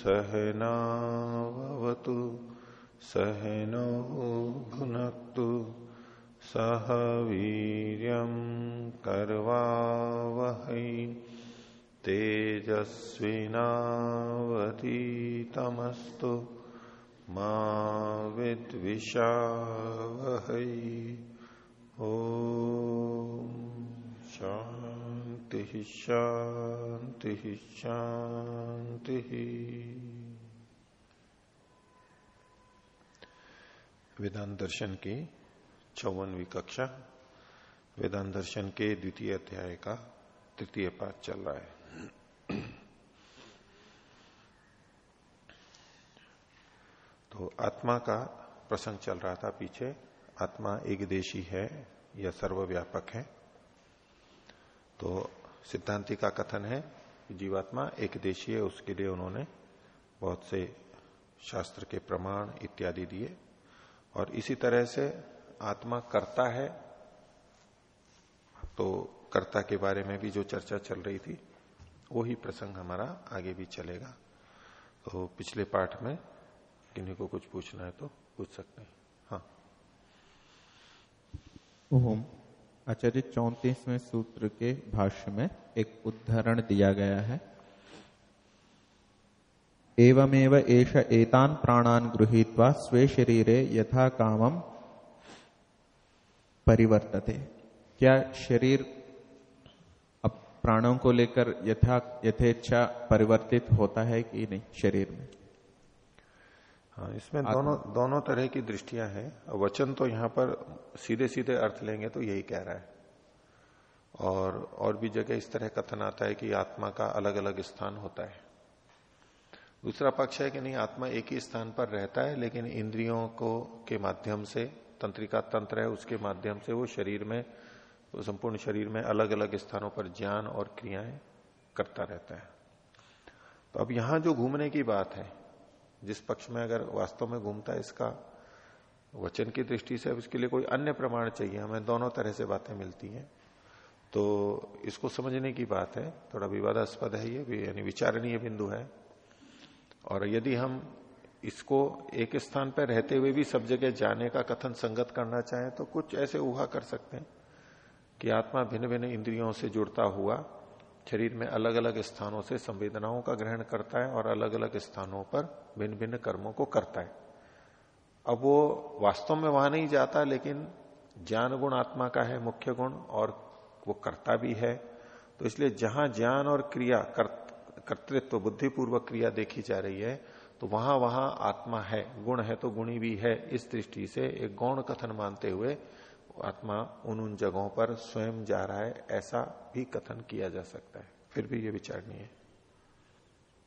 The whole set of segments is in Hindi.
सहनावतु सहनो भुनक्तु सह वीर्यं कर्वावहै तेजस्विनावतीतमस्तु मा विद्विषावहै। ओ शांति शांति शांति वेदांत दर्शन की चौवनवी कक्षा, वेदांत दर्शन के द्वितीय अध्याय का तृतीय पाठ चल रहा है। तो आत्मा का प्रसंग चल रहा था पीछे। आत्मा एक देशी है या सर्वव्यापक है। तो सिद्धांति का कथन है जीवात्मा एक देशी है, उसके लिए उन्होंने बहुत से शास्त्र के प्रमाण इत्यादि दिए। और इसी तरह से आत्मा करता है तो कर्ता के बारे में भी जो चर्चा चल रही थी वो ही प्रसंग हमारा आगे भी चलेगा। तो पिछले पाठ में किन्हीं को कुछ पूछना है तो पूछ सकते हैं। हाँ। ओम। आचार्य चौतीसवें सूत्र के भाष्य में एक उदाहरण दिया गया है। एवमेव एष एतान प्राणान गृहीत्वा स्वे शरीरे यथा कामम परिवर्तते। क्या शरीर अब प्राणों को लेकर यथा यथेच्छा परिवर्तित होता है कि नहीं शरीर में? हाँ इसमें दोनों दोनों तरह की दृष्टियाँ हैं। वचन तो यहाँ पर सीधे सीधे अर्थ लेंगे तो यही कह रहा है। और और भी जगह इस तरह कथन आता है कि आत्मा का अलग अलग स्थान होता है। दूसरा पक्ष है कि नहीं, आत्मा एक ही स्थान पर रहता है, लेकिन इंद्रियों को के माध्यम से, तंत्रिका तंत्र है, उसके माध्यम से वो शरीर में संपूर्ण शरीर में अलग अलग स्थानों पर ज्ञान और क्रियाएँ करता रहता है। तो अब यहाँ जो घूमने की बात है, जिस पक्ष में अगर वास्तव में घूमता है, इसका वचन की दृष्टि से अब इसके लिए कोई अन्य प्रमाण चाहिए, हमें दोनों तरह से बातें मिलती हैं। तो इसको समझने की बात है, थोड़ा विवादास्पद है ये यानी विचारणीय बिंदु है। और यदि हम इसको एक स्थान पर रहते हुए भी सब जगह जाने का कथन संगत करना चाहें तो कुछ ऐसे उहा कर सकते हैं कि आत्मा भिन्न भिन्न इंद्रियों से जुड़ता हुआ शरीर में अलग अलग स्थानों से संवेदनाओं का ग्रहण करता है और अलग अलग स्थानों पर भिन्न भिन्न कर्मों को करता है। अब वो वास्तव में वहाँ नहीं जाता लेकिन ज्ञान गुण आत्मा का है मुख्य गुण और वो करता भी है। तो इसलिए जहाँ ज्ञान और क्रिया कर, कर्तृत्व बुद्धिपूर्वक क्रिया देखी जा रही है तो वहाँ वहाँ आत्मा है गुण है तो गुणी भी है इस दृष्टि से एक गौण कथन मानते हुए आत्मा उन उन जगहों पर स्वयं जा रहा है ऐसा भी कथन किया जा सकता है। फिर भी ये विचारणीय है।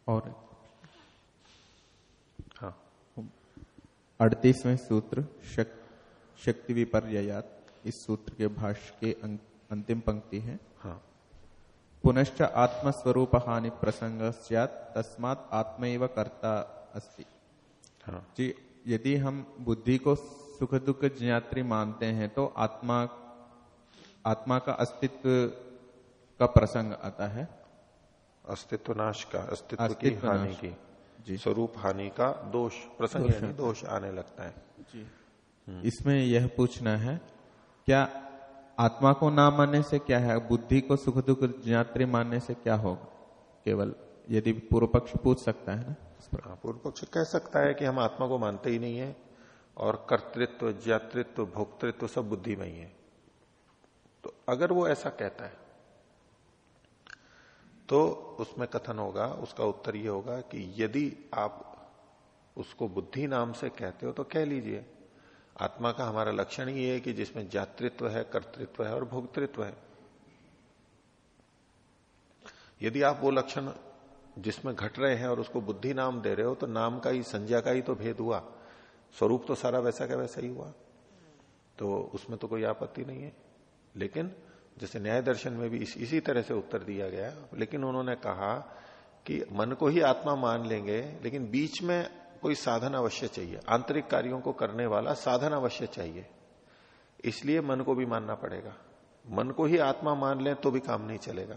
और हाँ। अड़तीसवें सूत्र शक, शक्ति विपर्यात इस सूत्र के भाष्य के अंतिम पंक्ति हाँ। पुनश्च आत्मस्वरूप हानि प्रसंग तस्मात आत्मैव कर्ता अस्ति। हाँ। जी यदि हम बुद्धि को सुख दुख ज्ञात्री मानते हैं तो आत्मा आत्मा का अस्तित्व का प्रसंग आता है। अस्तित्व नाश का अस्तित्व, अस्तित्व की हानि की जी। स्वरूप हानि का दोष प्रसंग दोष, दोष आने लगता है। जी। इसमें यह पूछना है क्या आत्मा को ना मानने से क्या है? बुद्धि को सुख दुख ज्ञात्री मानने से क्या होगा? केवल यदि पूर्व पक्ष पूछ सकता है ना? हाँ, पूर्व पक्ष कह सकता है कि हम आत्मा को मानते ही नहीं है और कर्तृत्व ज्ञातृत्व भोक्तृत्व सब बुद्धि में ही है। तो अगर वो ऐसा कहता है तो उसमें कथन होगा उसका उत्तर ये होगा कि यदि आप उसको बुद्धि नाम से कहते हो तो कह लीजिए। आत्मा का हमारा लक्षण ही है कि जिसमें जातृत्व है कर्तृत्व है और भोक्तृत्व है। यदि आप वो लक्षण जिसमें घट रहे हैं और उसको बुद्धि नाम दे रहे हो तो नाम का ही संज्ञा का ही तो भेद हुआ। स्वरूप तो सारा वैसा का वैसा ही हुआ। तो उसमें तो कोई आपत्ति नहीं है। लेकिन जैसे न्याय दर्शन में भी इस, इसी तरह से उत्तर दिया गया लेकिन उन्होंने कहा कि मन को ही आत्मा मान लेंगे लेकिन बीच में कोई साधन अवश्य चाहिए। आंतरिक कार्यों को करने वाला साधन अवश्य चाहिए। इसलिए मन को भी मानना पड़ेगा। मन को ही आत्मा मान लें तो भी काम नहीं चलेगा।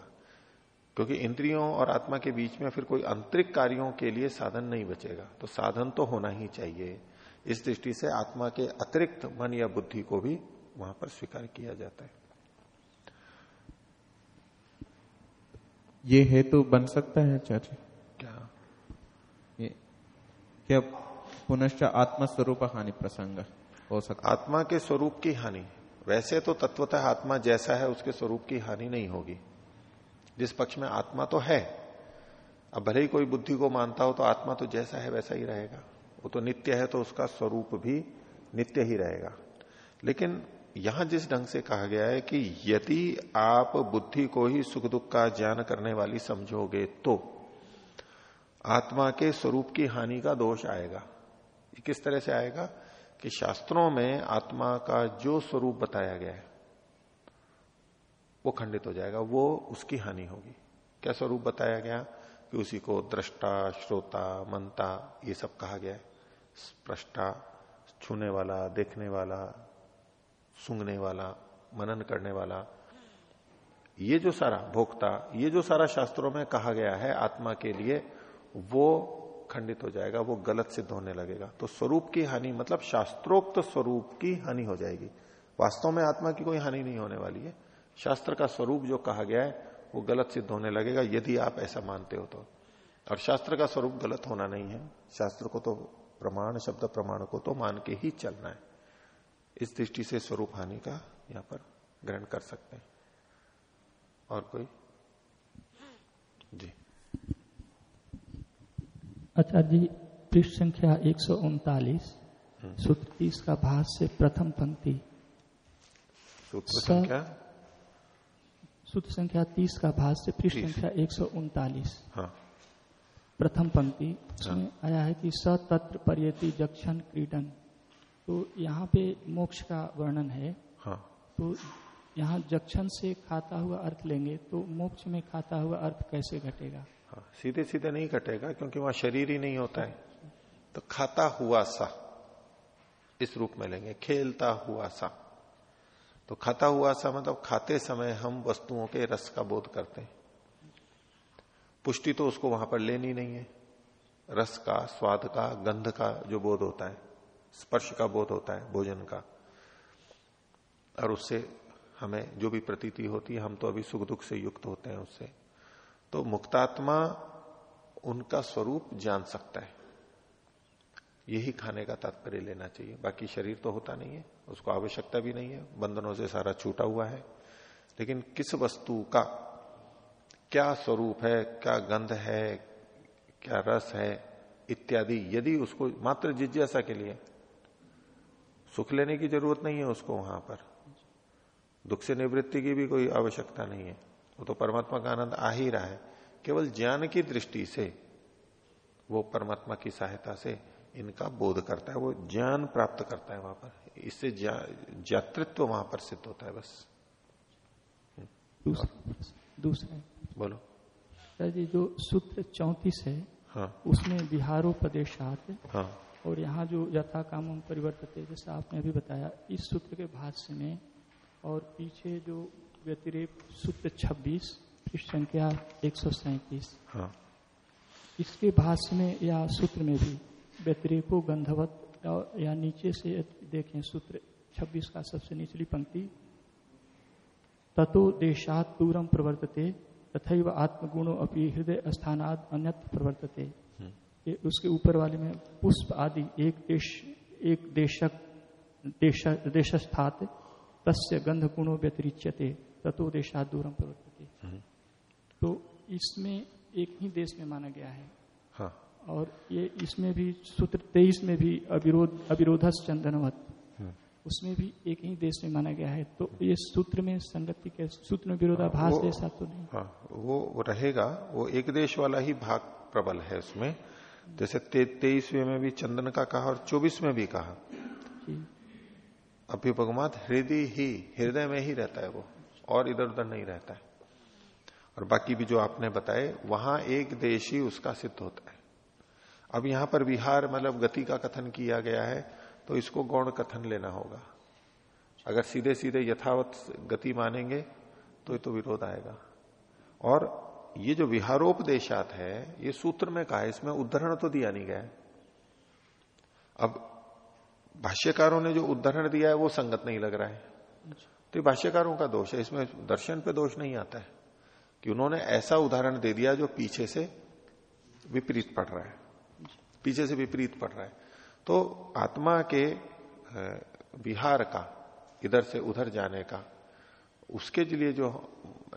क्योंकि इंद्रियों और आत्मा के बीच में फिर कोई आंतरिक कार्यों के लिए साधन नहीं बचेगा। तो साधन तो होना ही चाहिए। इस दृष्टि से आत्मा के अतिरिक्त मन या बुद्धि को भी वहाँ पर स्वीकार किया जाता है। ये हेतु बन सकता है चाचा क्या पुनश्च आत्मा स्वरूप हानि प्रसंग हो सकता आत्मा के स्वरूप की हानि। वैसे तो तत्वतः आत्मा जैसा है, उसके स्वरूप की हानि नहीं होगी। जिस पक्ष में आत्मा तो है, अब भले ही कोई बुद्धि को मानता हो तो आत्मा तो जैसा है वैसा ही रहेगा। वो तो नित्य है तो उसका स्वरूप भी नित्य ही रहेगा। लेकिन यहाँ जिस ढंग से कहा गया है कि यदि आप बुद्धि को ही सुख दुख का ज्ञान करने वाली समझोगे तो आत्मा के स्वरूप की हानि का दोष आएगा। किस तरह से आएगा कि शास्त्रों में आत्मा का जो स्वरूप बताया गया है, वो खंडित हो जाएगा, वो उसकी हानि होगी। क्या स्वरूप बताया गया? कि उसी को दृष्टा, श्रोता मनता ये सब कहा गया है। स्प्रष्टा छूने वाला, देखने वाला, सूंघने वाला, मनन करने वाला। ये जो सारा भोक्ता, ये जो सारा शास्त्रों में कहा गया है आत्मा के लिए वो खंडित हो जाएगा, वो गलत सिद्ध होने लगेगा। तो स्वरूप की हानि मतलब शास्त्रोक्त स्वरूप की हानि हो जाएगी। वास्तव में आत्मा की कोई हानि नहीं होने वाली है। शास्त्र का स्वरूप जो कहा गया है, वो गलत सिद्ध होने लगेगा, यदि आप ऐसा मानते हो तो। और शास्त्र का स्वरूप गलत होना नहीं है। शास्त्र को तो प्रमाण, शब्द प्रमाण को तो मान के ही चलना है। इस दृष्टि से स्वरूप हानि का यहाँ पर ग्रहण कर सकते हैं। और कोई? जी। अच्छा जी पृष्ठ संख्या एक सौ उनतालीस हम्म। सूत्र तीस का भाष्य प्रथम पंक्ति सूत्र संख्या सूत्र संख्या तीस का भाष्य पृष्ठ संख्या एक सौ उनतालीस हाँ। प्रथम पंक्ति उसमें हाँ। आया है कि सतत्र पर्यति जक्षण क्रीडन तो यहाँ पे मोक्ष का वर्णन है हाँ। तो यहाँ जक्षण से खाता हुआ अर्थ लेंगे तो मोक्ष में खाता हुआ अर्थ कैसे घटेगा सीधे सीधे नहीं कटेगा क्योंकि वहाँ शरीर ही नहीं होता है। तो खाता हुआ सा इस रूप में लेंगे, खेलता हुआ सा। तो खाता हुआ सा मतलब खाते समय हम वस्तुओं के रस का बोध करते हैं। पुष्टि तो उसको वहाँ पर लेनी नहीं है। रस का, स्वाद का, गंध का जो बोध होता है, स्पर्श का बोध होता है, भोजन का। और उससे हमें जो भी प्रतीति होती है, हम तो अभी सुख दुख से युक्त होते हैं उससे। तो मुक्तात्मा उनका स्वरूप जान सकता है। यही खाने का तात्पर्य लेना चाहिए। बाकी शरीर तो होता नहीं है, उसको आवश्यकता भी नहीं है, बंधनों से सारा छूटा हुआ है। लेकिन किस वस्तु का क्या स्वरूप है, क्या गंध है, क्या रस है, इत्यादि, यदि उसको मात्र जिज्ञासा के लिए, सुख लेने की ज़रूरत नहीं है उसको वहाँ पर। दुख से निवृत्ति की भी कोई आवश्यकता नहीं है। वो तो परमात्मा का आनंद आ ही रहा है। केवल ज्ञान की दृष्टि से वो परमात्मा की सहायता से इनका बोध करता है वो ज्ञान प्राप्त करता है वहाँ पर। इससे जातृत्व वहाँ पर सिद्ध होता है बस। दूसरा बोलो। सर जी जो सूत्र चौतीस है हाँ। उसमें बिहारोपदेशात हाँ। और यहाँ जो यथा काम परिवर्तित जैसा आपने अभी बताया इस सूत्र के भाष्य में और पीछे जो व्यतिरेक सूत्र 26 पृष्ठ संख्या एक सौ सैतीस। हाँ। इसके भाष्य में या सूत्र में भी व्यतिरेको गंधवत या नीचे से देखें सूत्र 26 का सबसे निचली पंक्ति। ततो देशात दूरम प्रवर्तते तथा आत्मगुणो अपनी हृदय स्थानाद अन्यत्र प्रवर्तते। हम्म। उसके ऊपर वाले में पुष्प आदि एक देश एक देशक देश देशस्थात तस्य गंध गुणो व्यतिरिच्यते। ततो देशात दूरम प्रवर्तते हम्म। तो इसमें एक ही देश में माना गया है। हाँ। और ये इसमें भी सूत्र तेईस में भी अविरोध अविरोधस चंदनवत हम्म। उसमें भी एक ही देश में माना गया है। तो ये सूत्र में संगति के सूत्र में विरोधाभास हाँ, जैसा तो नहीं। हाँ वो रहेगा वो एक देश वाला ही भाग प्रबल है उसमें। जैसे तेईसवें में भी चंदन का कहा और चौबीस में भी कहा। अभ्युपगमात हृदय ही हृदय में ही रहता है वो। और इधर उधर नहीं रहता है। और बाकी भी जो आपने बताए, वहाँ एक देश ही उसका सिद्ध होता है। अब यहाँ पर विहार मतलब गति का कथन किया गया है तो इसको गौण कथन लेना होगा। अगर सीधे सीधे यथावत गति मानेंगे तो ये तो विरोध आएगा। और ये जो विहारोपदेशात है, ये सूत्र में कहा है, इसमें उदाहरण तो दिया नहीं गया अब भाष्यकारों ने जो उदाहरण दिया है, वो संगत नहीं लग रहा है। तो भाष्यकारों का दोष है इसमें दर्शन पे दोष नहीं आता है कि उन्होंने ऐसा उदाहरण दे दिया जो पीछे से विपरीत पड़ रहा है। पीछे से विपरीत पड़ रहा है। तो आत्मा के विहार का इधर से उधर जाने का उसके लिए जो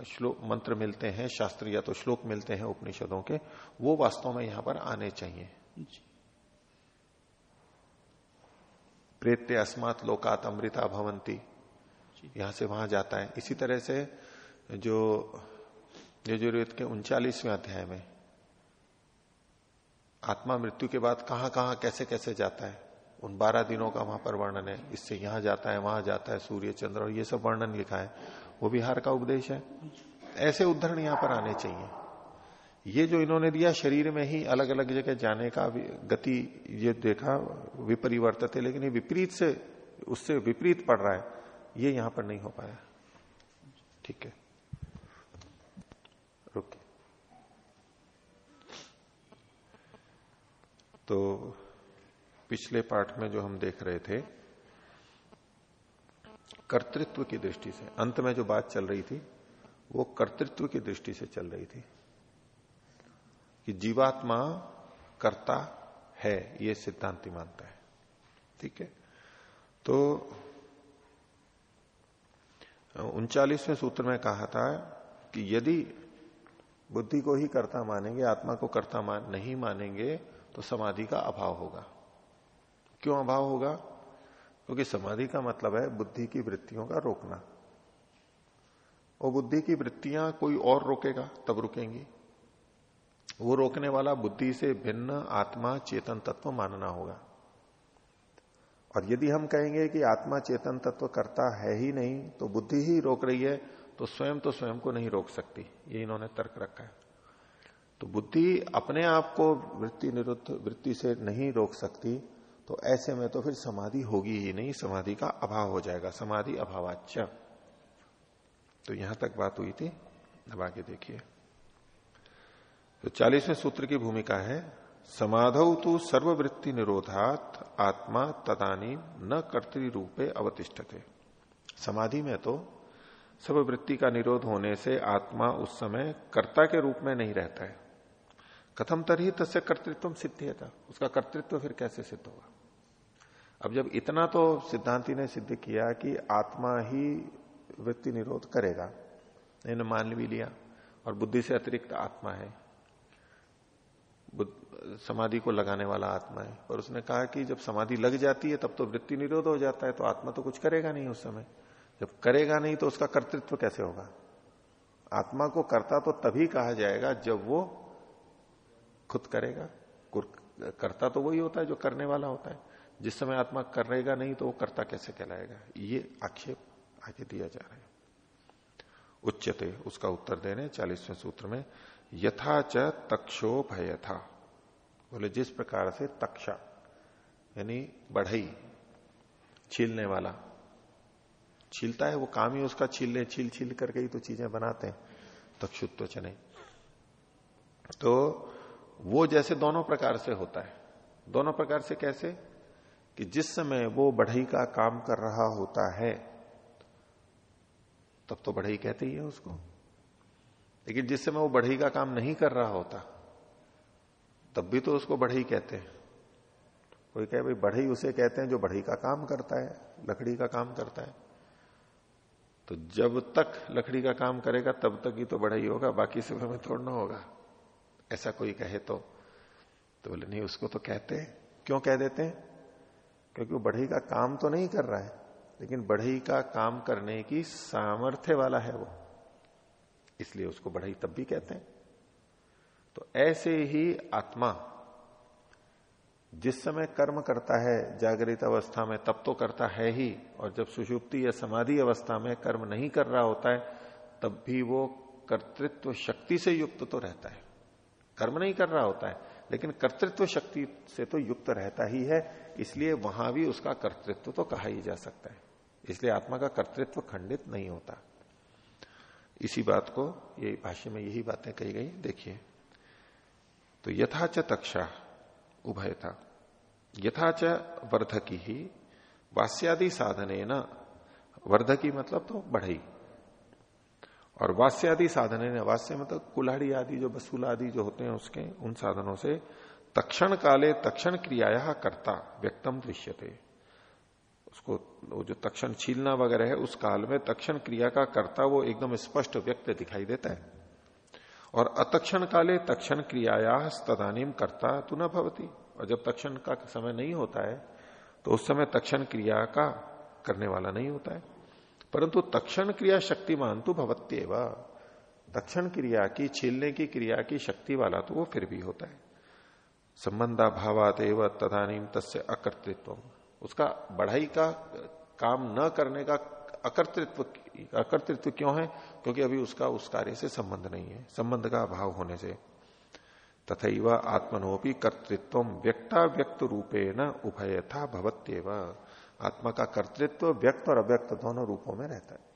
श्लोक मंत्र मिलते हैं शास्त्र या तो श्लोक मिलते हैं उपनिषदों के वो वास्तव में यहाँ पर आने चाहिए। प्रेत्य अस्मात लोकात अमृता भवंती यहाँ से वहाँ जाता है। इसी तरह से जो यजुर्वेद के उनचालीसवें अध्याय में आत्मा मृत्यु के बाद कहाँ कहाँ कैसे कैसे जाता है, उन बारह दिनों का वहाँ पर वर्णन है। इससे यहाँ जाता है, वहाँ जाता है, सूर्य, चंद्र और ये सब वर्णन लिखा है। वो बिहार का उपदेश है। ऐसे उदाहरण यहाँ पर आने चाहिए। ये जो इन्होंने दिया, शरीर में ही अलग अलग जगह जाने का गति ये देखा, विपरिवर्तित है, लेकिन ये विपरीत से, उससे विपरीत पड़ रहा है। ये यहाँ पर नहीं हो पाया। ठीक है। रुकिए। तो पिछले पाठ में जो हम देख रहे थे, कर्तृत्व की दृष्टि से, अंत में जो बात चल रही थी, वो कर्तृत्व की दृष्टि से चल रही थी। कि जीवात्मा कर्ता है, ये सिद्धांति मानता है। ठीक है। तो उनचालीसवें सूत्र में कहा था कि यदि बुद्धि को ही कर्ता मानेंगे, आत्मा को कर्ता मान नहीं मानेंगे तो समाधि का अभाव होगा। क्यों अभाव होगा? क्योंकि समाधि का मतलब है बुद्धि की वृत्तियों का रोकना। और बुद्धि की वृत्तियाँ कोई और रोकेगा, तब रुकेंगी। वो रोकने वाला बुद्धि से भिन्न आत्मा, चेतन तत्व मानना होगा। और यदि हम कहेंगे कि आत्मा चेतन तत्व करता है ही नहीं तो बुद्धि ही रोक रही है तो स्वयं तो स्वयं को नहीं रोक सकती। ये इन्होंने तर्क रखा है। तो बुद्धि अपने आप को वृत्ति निरुद्ध, वृत्ति से नहीं रोक सकती तो ऐसे में तो फिर समाधि होगी ही नहीं, समाधि का अभाव हो जाएगा। समाधि अभावाच तो यहाँ तक बात हुई थी, अब आगे देखिए। तो चालीसवें सूत्र की भूमिका है समाधौ तो सर्ववृत्ति निरोधात आत्मा तदानी न कर्तरी रूपे अवतिष्ठते। समाधि में तो सर्ववृत्ति का निरोध होने से आत्मा उस समय कर्ता के रूप में नहीं रहता है। कथम तरही तस्य कर्तृत्व सिद्ध था उसका कर्तृत्व फिर कैसे सिद्ध होगा? अब जब इतना तो सिद्धांति ने सिद्ध किया कि आत्मा ही वृत्ति निरोध करेगा इन्हें मान भी लिया और बुद्धि से अतिरिक्त आत्मा है। समाधि को लगाने वाला आत्मा है। और उसने कहा कि जब समाधि लग जाती है, तब तो वृत्ति निरोध हो जाता है तो आत्मा तो कुछ करेगा नहीं उस समय। जब करेगा नहीं तो उसका कर्तृत्व कैसे होगा? आत्मा को करता तो तभी कहा जाएगा जब वो खुद करेगा। करता तो वही होता है जो करने वाला होता है। जिस समय आत्मा करेगा नहीं तो वो कर्ता कैसे कहलाएगा? ये आक्षेप आगे दिया जा रहा है। उच्चते उसका उत्तर देने, चालीसवें सूत्र में यथा च तक्षो भय था बोले, जिस प्रकार से तक्षा, यानी बढ़ई, छीलने वाला, छीलता है, वो काम ही उसका छील ले, छील छील करके ही तो चीज़ें बनाते हैं, तक्षुत्व चने तो वो जैसे दोनों प्रकार से होता है। दोनों प्रकार से कैसे? कि जिस समय वो बढ़ई का काम कर रहा होता है, तब तो बढ़ई कहते ही है उसको। लेकिन जिस समय वो बढ़ई का काम नहीं कर रहा होता, तब भी तो उसको बढ़ई कहते हैं। कोई कहे, भाई, बढ़ई उसे कहते हैं जो बढ़ई का काम करता है, लकड़ी का काम करता है। तो जब तक लकड़ी का काम करेगा, तब तक ही तो बढ़ई होगा, बाकी समय में तोड़ना होगा। ऐसा कोई कहे तो। तो बोले, नहीं, उसको तो कहते हैं। क्यों कह देते हैं? क्योंकि वो बढ़ई का काम तो नहीं कर रहा है, लेकिन बढ़ई का काम करने की सामर्थ्य वाला है वो। इसलिए उसको बढ़ई तब भी कहते हैं। तो ऐसे ही आत्मा जिस समय कर्म करता है, जागृत अवस्था में, तब तो करता है ही। और जब सुषुप्ति या समाधि अवस्था में कर्म नहीं कर रहा होता है, तब भी वो कर्तृत्व शक्ति से युक्त तो रहता है। कर्म नहीं कर रहा होता है, लेकिन कर्तृत्व शक्ति से तो युक्त रहता ही है, इसलिए वहाँ भी उसका कर्तृत्व तो कहा ही जा सकता है। इसलिए आत्मा का कर्तृत्व खंडित नहीं होता। इसी बात को, ये भाष्य में यही बातें कही गई, देखिए। तो यथाच तक्षा उभय था यथाच वर्धकी ही, वास्यादि साधने न वर्धकी मतलब तो बढ़ई। और वास्यादि साधने वास्य मतलब कुल्हाड़ी आदि जो बसूल आदि जो होते हैं उसके, उन साधनों से तक्षण काले तक्षण क्रियाया करता, व्यक्तम दृश्यते। उसको, वो जो तक्षण छीलना वगैरह है, उस काल में तक्षण क्रिया का कर्ता वो एकदम स्पष्ट व्यक्त दिखाई देता है। और अतक्षण काले तक्षण क्रियाया तदानीम करता तु न भवती। और जब तक्षण का समय नहीं होता है तो उस समय तक्षण क्रिया का करने वाला नहीं होता है। परंतु तक्षण क्रिया शक्तिमान तो भवत्यव। तक्षण क्रिया की, छीलने की क्रिया की शक्ति वाला तो वो फिर भी होता है। संबंधा भावात एवं तदानीम तस्य अकर्तृत्व उसका बढ़ाई का काम न करने का अकर्तृत्व अकर्तृत्व क्यों है? क्योंकि अभी उसका उस कार्य से संबंध नहीं है। संबंध का अभाव होने से। तथा आत्मनोपी कर्तृत्व व्यक्ता व्यक्त रूपे न उभय था भवत्यव। आत्मा का कर्तृत्व व्यक्त और अव्यक्त दोनों रूपों में रहता है।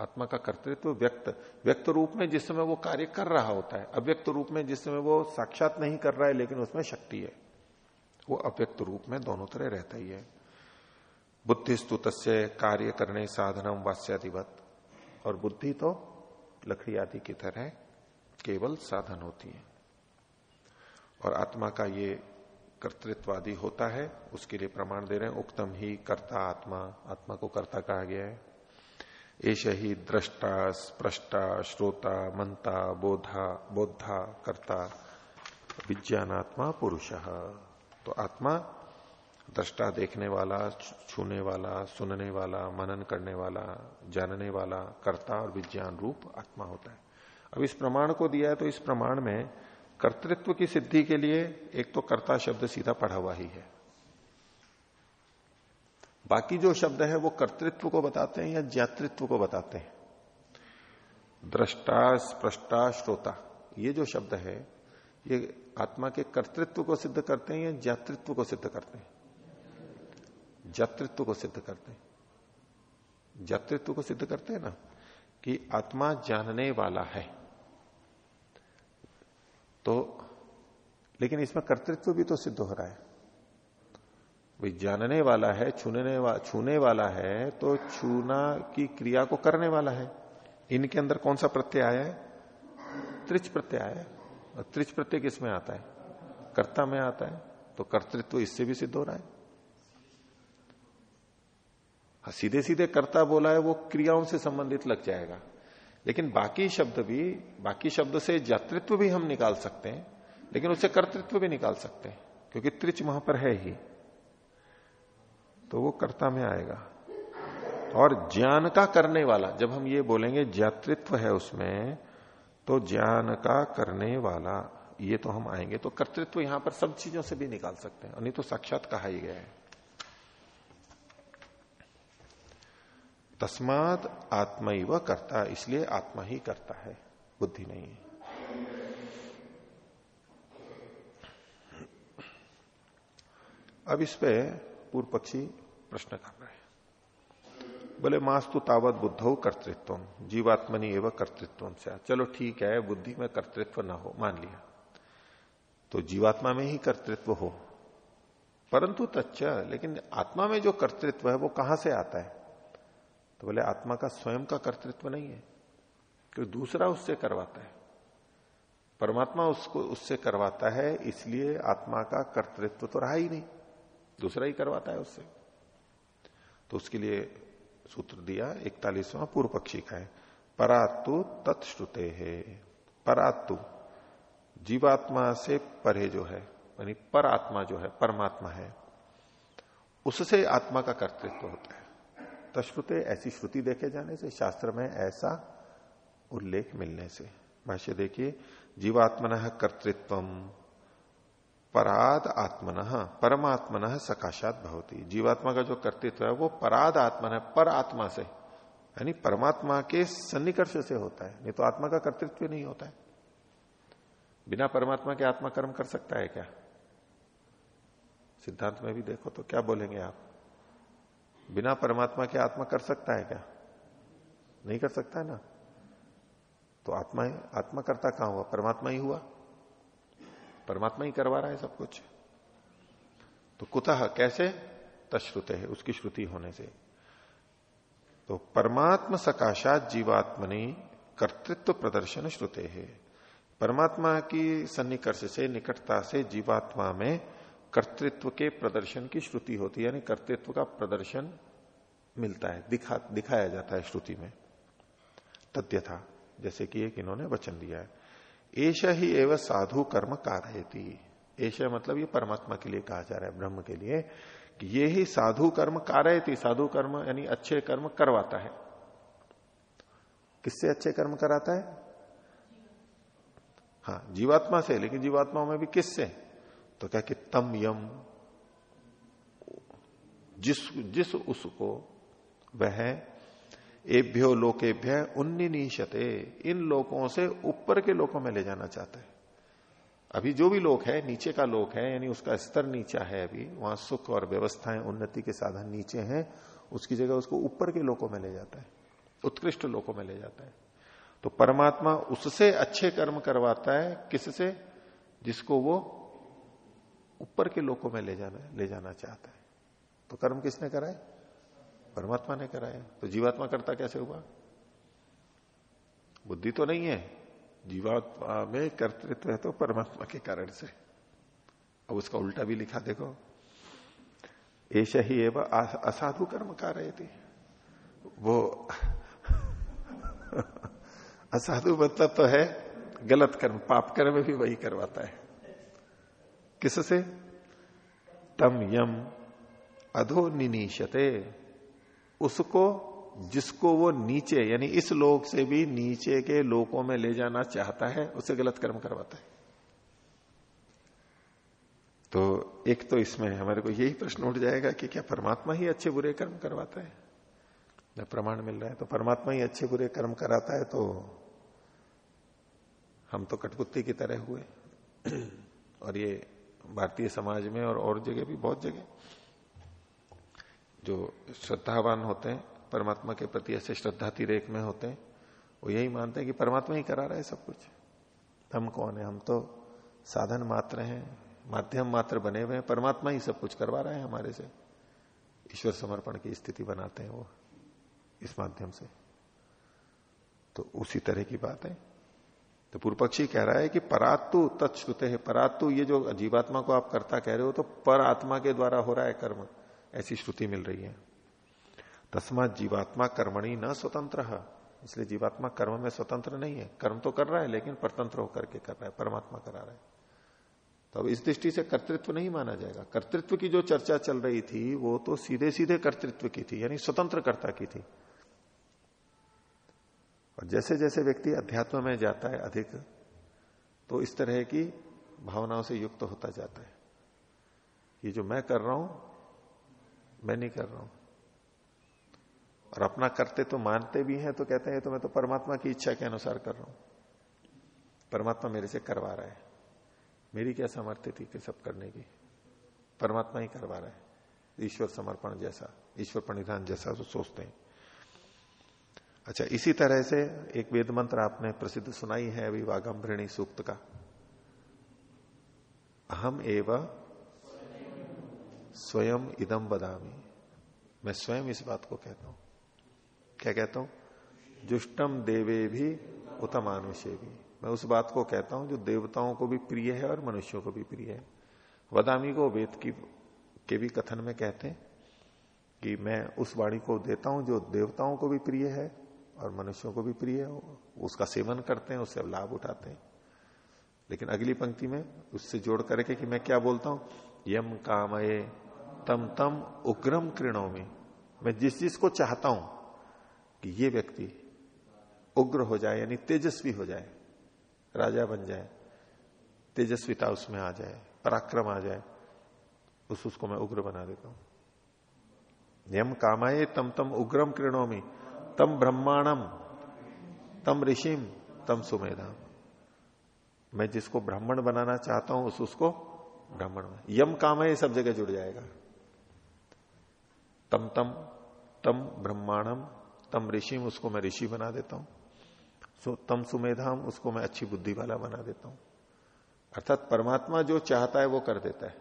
आत्मा का कर्तृत्व व्यक्त। व्यक्त रूप में जिस समय वो कार्य कर रहा होता है, अव्यक्त रूप में जिस समय वो साक्षात नहीं कर रहा है, लेकिन उसमें शक्ति है। वो अव्यक्त रूप में दोनों तरह रहता ही है। बुद्धिस्तु तस्य कार्य करने साधनम वास्यादिवत। और बुद्धि तो लकड़ी आदि की तरह केवल साधन होती है। और आत्मा का ये कर्तृत्वादि होता है, उसके लिए प्रमाण दे रहे हैं, उक्तम ही कर्ता आत्मा आत्मा को कर्ता कहा गया है। एश ही दृष्टा स्प्रष्टा श्रोता, मंता, बोधा बोधा कर्ता, विज्ञानात्मा, पुरुष। तो आत्मा दृष्टा देखने वाला छूने वाला, सुनने वाला, मनन करने वाला, जानने वाला, कर्ता और विज्ञान रूप आत्मा होता है। अब इस प्रमाण को दिया है तो इस प्रमाण में कर्तृत्व की सिद्धि के लिए एक तो कर्ता शब्द सीधा पढ़ा हुआ ही है। बाकी जो शब्द है वो कर्तृत्व को बताते हैं या ज्ञातृत्व को बताते हैं? दृष्टा स्प्रष्टा श्रोता, ये जो शब्द है ये आत्मा के कर्तृत्व को सिद्ध करते हैं या जातृत्व को सिद्ध करते हैं? जातृत्व को सिद्ध करते हैं। जातृत्व को सिद्ध करते हैं ना? कि आत्मा जानने वाला है। तो लेकिन इसमें कर्तृत्व भी तो सिद्ध हो रहा है। भाई जानने वाला है छूने वा, छूने वाला है तो छूना की क्रिया को करने वाला है। इनके अंदर कौन सा प्रत्यय आया है? त्रिच प्रत्यय आया है। त्रिच प्रत्यय किसमें आता है? कर्ता में आता है। तो कर्तृत्व इससे भी सिद्ध हो रहा है। हाँ, सीधे सीधे कर्ता बोला है वो क्रियाओं से संबंधित लग जाएगा। लेकिन बाकी शब्द भी बाकी शब्द से जातृत्व भी हम निकाल सकते हैं लेकिन उससे कर्तृत्व भी निकाल सकते हैं क्योंकि त्रिच वहाँ पर है ही। तो वो कर्ता में आएगा। और ज्ञान का करने वाला जब हम ये बोलेंगे जातृत्व है उसमें तो ज्ञान का करने वाला, ये तो हम आएँगे तो कर्तृत्व यहाँ पर सब चीज़ों से भी निकाल सकते हैं। नहीं तो साक्षात कहा ही गया है। तस्मात आत्मा वह करता, इसलिए आत्मा ही करता है, बुद्धि नहीं है। अब इस पे पूर्व पक्षी प्रश्न हैं बोले, मास्तु तावत बुद्ध कर्तृत्व, जीवात्मनि एवं कर्तृत्व से चलो ठीक है, बुद्धि में कर्तृत्व ना हो, मान लिया। तो जीवात्मा में ही कर्तृत्व हो। परंतु तच्च, लेकिन आत्मा में जो कर्तृत्व है, वो कहाँ से आता है? तो बोले, आत्मा का स्वयं का कर्तृत्व नहीं है क्योंकि दूसरा उससे करवाता है? परमात्मा उसको, उससे करवाता है, इसलिए आत्मा का कर्तृत्व तो रहा ही नहीं। दूसरा ही करवाता है उससे। तो उसके लिए सूत्र दिया, इकतालीसवां पूर्व पक्षी का है। परातु तत्श्रुते है। परातु जीवात्मा से परे जो है, यानी पर आत्मा जो है, परमात्मा है, उससे आत्मा का कर्तृत्व होता है। तश्रुते ऐसी श्रुति देखे जाने से, शास्त्र में ऐसा उल्लेख मिलने से भाष्य देखिए, जीवात्मन कर्तृत्व पराद आत्मन, परमात्मन सकाशात भवती। जीवात्मा का जो कर्तृत्व है, वो पराद आत्मन है, पर आत्मा से। यानी परमात्मा के सन्निकर्ष से होता है। नहीं तो आत्मा का कर्तृत्व नहीं होता है। बिना परमात्मा के आत्मा कर्म कर सकता है क्या? सिद्धांत में भी देखो तो क्या बोलेंगे आप? बिना परमात्मा के आत्मा कर सकता है क्या? नहीं कर सकता है ना? तो आत्मा आत्मा करता कहाँ हुआ? परमात्मा ही हुआ। परमात्मा ही करवा रहा है सब कुछ। तो कुतः, कैसे? तश्रुते है, उसकी श्रुति होने से। तो परमात्म सकाशात जीवात्मनि कर्तृत्व प्रदर्शन श्रुते है। परमात्मा की सन्निकर्ष से, निकटता से जीवात्मा में कर्तृत्व के प्रदर्शन की श्रुति होती है, यानी कर्तृत्व का प्रदर्शन मिलता है, दिखा, दिखाया जाता है श्रुति में। तथ्य था जैसे कि एक इन्होंने वचन दिया है। ऐसा ही एवं साधु कर्म कारयती। ऐसा मतलब ये परमात्मा के लिए कहा जा रहा है, ब्रह्म के लिए, कि ये ही साधु कर्म कारयती। साधु कर्म यानी अच्छे कर्म करवाता है। किससे अच्छे कर्म कराता है? हाँ जीवात्मा से, लेकिन जीवात्मा में भी किससे? तो क्या कि तम यम, जिस जिस उसको वह एभ्यो लोकेभ्य उन्नीशते इन लोकों से ऊपर के लोकों में ले जाना चाहता है। अभी जो भी लोक है, नीचे का लोक है, यानी उसका स्तर नीचा है अभी, वहाँ सुख और व्यवस्थाएँ, उन्नति के साधन नीचे हैं, उसकी जगह उसको ऊपर के लोकों में ले जाता है। उत्कृष्ट लोकों में ले जाता है। तो परमात्मा उससे अच्छे कर्म करवाता है, किससे? जिसको वो ऊपर के लोकों में ले जाना ले जाना चाहता है। तो कर्म किसने कराए परमात्मा ने कराया। तो जीवात्मा करता कैसे हुआ? बुद्धि तो नहीं है। जीवात्मा में कर्तृत्व है तो परमात्मा के कारण से। अब उसका उल्टा भी लिखा देखो। ऐसा ही एवं असाधु कर्म कर रहे थे वो असाधु मतलब तो है, गलत कर्म, पाप कर्म भी वही करवाता है। किससे? तम यम अधो निनीशते। उसको जिसको वो नीचे, यानी इस लोक से भी नीचे के लोकों में ले जाना चाहता है, उसे गलत कर्म करवाता है। तो एक तो इसमें हमारे को यही प्रश्न उठ जाएगा कि क्या परमात्मा ही अच्छे बुरे कर्म करवाता है? जब प्रमाण मिल रहा है तो परमात्मा ही अच्छे बुरे कर्म कराता है तो हम तो कठपुत्ती की तरह हुए। और ये भारतीय समाज में और और जगह भी बहुत जगह। जो श्रद्धावान होते हैं, परमात्मा के प्रति ऐसे श्रद्धा तिरेक में होते हैं, वो यही मानते हैं कि परमात्मा ही करा रहा है सब कुछ। हम कौन है? हम तो साधन मात्र हैं, माध्यम मात्र बने हुए हैं, परमात्मा ही सब कुछ करवा रहा है हमारे से। ईश्वर समर्पण की स्थिति बनाते हैं वो, इस माध्यम से। तो उसी तरह की बात है। तो पूर्व पक्षी कह रहा है कि परातु तत्श्रुते है परातु ये जो जीवात्मा को आप करता कह रहे हो तो पर आत्मा के द्वारा हो रहा है कर्म। ऐसी श्रुति मिल रही है। तस्मात जीवात्मा कर्मणी न स्वतंत्र। इसलिए जीवात्मा कर्म में स्वतंत्र नहीं है। कर्म तो कर रहा है, लेकिन परतंत्र होकर के कर रहा है, परमात्मा करा रहा है। तो अब इस दृष्टि से कर्तृत्व नहीं माना जाएगा। कर्तृत्व की जो चर्चा चल रही थी, वो तो सीधे सीधे कर्तृत्व की थी, यानी स्वतंत्र कर्ता की थी। और जैसे जैसे व्यक्ति अध्यात्म में जाता है अधिक तो इस तरह की भावनाओं से युक्त होता जाता है। ये जो मैं कर रहा हूँ मैं नहीं कर रहा हूँ। और अपना करते तो मानते भी हैं तो कहते हैं तो मैं तो परमात्मा की इच्छा के अनुसार कर रहा हूँ। परमात्मा मेरे से करवा रहा है। मेरी क्या सामर्थ्य थी कि सब करने की? परमात्मा ही करवा रहा है। ईश्वर समर्पण जैसा, ईश्वर परिधान जैसा तो सोचते हैं। अच्छा इसी तरह से एक वेद मंत्र आपने प्रसिद्ध सुनाई है अभी वागम्भृणी सूक्त का। अहम एवं स्वयं इदम बदामी मैं स्वयं इस बात को कहता हूँ। क्या कहता हूँ? जुष्टम देवे भी उत्तमानुष्य भी मैं उस बात को कहता हूँ जो देवताओं को भी प्रिय है और मनुष्यों को भी प्रिय है। वदामी को वेद की के भी कथन में कहते हैं कि मैं उस वाणी को देता हूँ जो देवताओं को भी प्रिय है और मनुष्यों को भी प्रिय है। उसका सेवन करते हैं, उससे लाभ उठाते हैं। लेकिन अगली पंक्ति में उससे जोड़ करके कि मैं क्या बोलता हूँ? यम कामये तम तम उग्रम कृणों में मैं जिस जिस को चाहता हूँ कि ये व्यक्ति उग्र हो जाए, यानी तेजस्वी हो जाए, राजा बन जाए, तेजस्विता उसमें आ जाए, पराक्रम आ जाए, उस उसको मैं उग्र बना देता हूँ। यम कामाए तम तम उग्रम कृणोमी। तम ब्रह्मांडम तम ऋषिम, तम सुमेधा मैं जिसको ब्राह्मण बनाना चाहता हूँ, उस उसको ब्राह्मण में यम काम है सब जगह जुड़ जाएगा। तम तम तम ब्रह्मांडम तम ऋषि उसको मैं ऋषि बना देता हूँ। सो तम सुमेधाम, उसको मैं अच्छी बुद्धि वाला बना देता हूँ। अर्थात परमात्मा जो चाहता है वो कर देता है।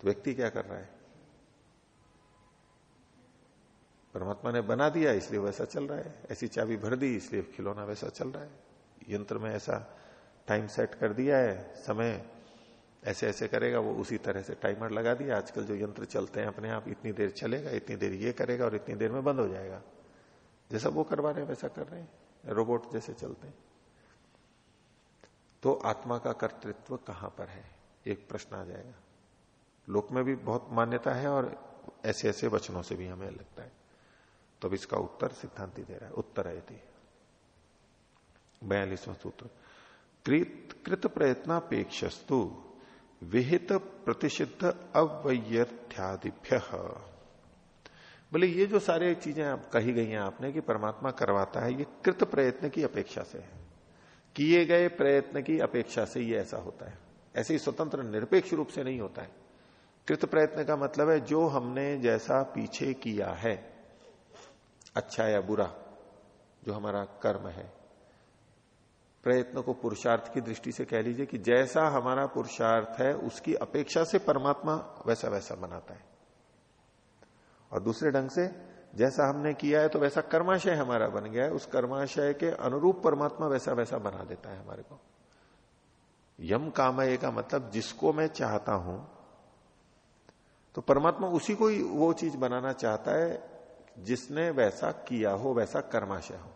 तो व्यक्ति क्या कर रहा है? परमात्मा ने बना दिया, इसलिए वैसा चल रहा है। ऐसी चाबी भर दी, इसलिए खिलौना वैसा चल रहा है। यंत्र में ऐसा टाइम सेट कर दिया है, समय ऐसे ऐसे करेगा, वो उसी तरह से टाइमर लगा दिया। आजकल जो यंत्र चलते हैं अपने आप, इतनी देर चलेगा, इतनी देर ये करेगा और इतनी देर में बंद हो जाएगा। जैसा वो करवा रहे हैं, वैसा कर रहे हैं। रोबोट जैसे चलते हैं। तो आत्मा का कर्तृत्व कहाँ पर है? एक प्रश्न आ जाएगा। लोक में भी बहुत मान्यता है और ऐसे ऐसे वचनों से भी हमें लगता है। तो अब इसका उत्तर सिद्धांति दे रहा है। उत्तर है थी बयालीसवां सूत्र। कृत कृत प्रयत्नापेक्षस्तु विहित प्रतिषिद्ध अवैयर्थ्यादिभ्य बोले, ये जो सारे चीज़ें आप कही गई हैं आपने कि परमात्मा करवाता है, ये कृत प्रयत्न की अपेक्षा से है। किए गए प्रयत्न की अपेक्षा से ये ऐसा होता है। ऐसे ही स्वतंत्र निरपेक्ष रूप से नहीं होता है। कृत प्रयत्न का मतलब है, जो हमने जैसा पीछे किया है अच्छा या बुरा, जो हमारा कर्म है प्रयत्न को पुरुषार्थ की दृष्टि से कह लीजिए कि जैसा हमारा पुरुषार्थ है, उसकी अपेक्षा से परमात्मा वैसा वैसा बनाता है। और दूसरे ढंग से, जैसा हमने किया है तो वैसा कर्माशय हमारा बन गया है। उस कर्माशय के अनुरूप परमात्मा वैसा वैसा बना देता है हमारे को। यम कामय का मतलब जिसको मैं चाहता हूँ तो परमात्मा उसी को ही वो चीज़ बनाना चाहता है जिसने वैसा किया हो, वैसा कर्माशय हो।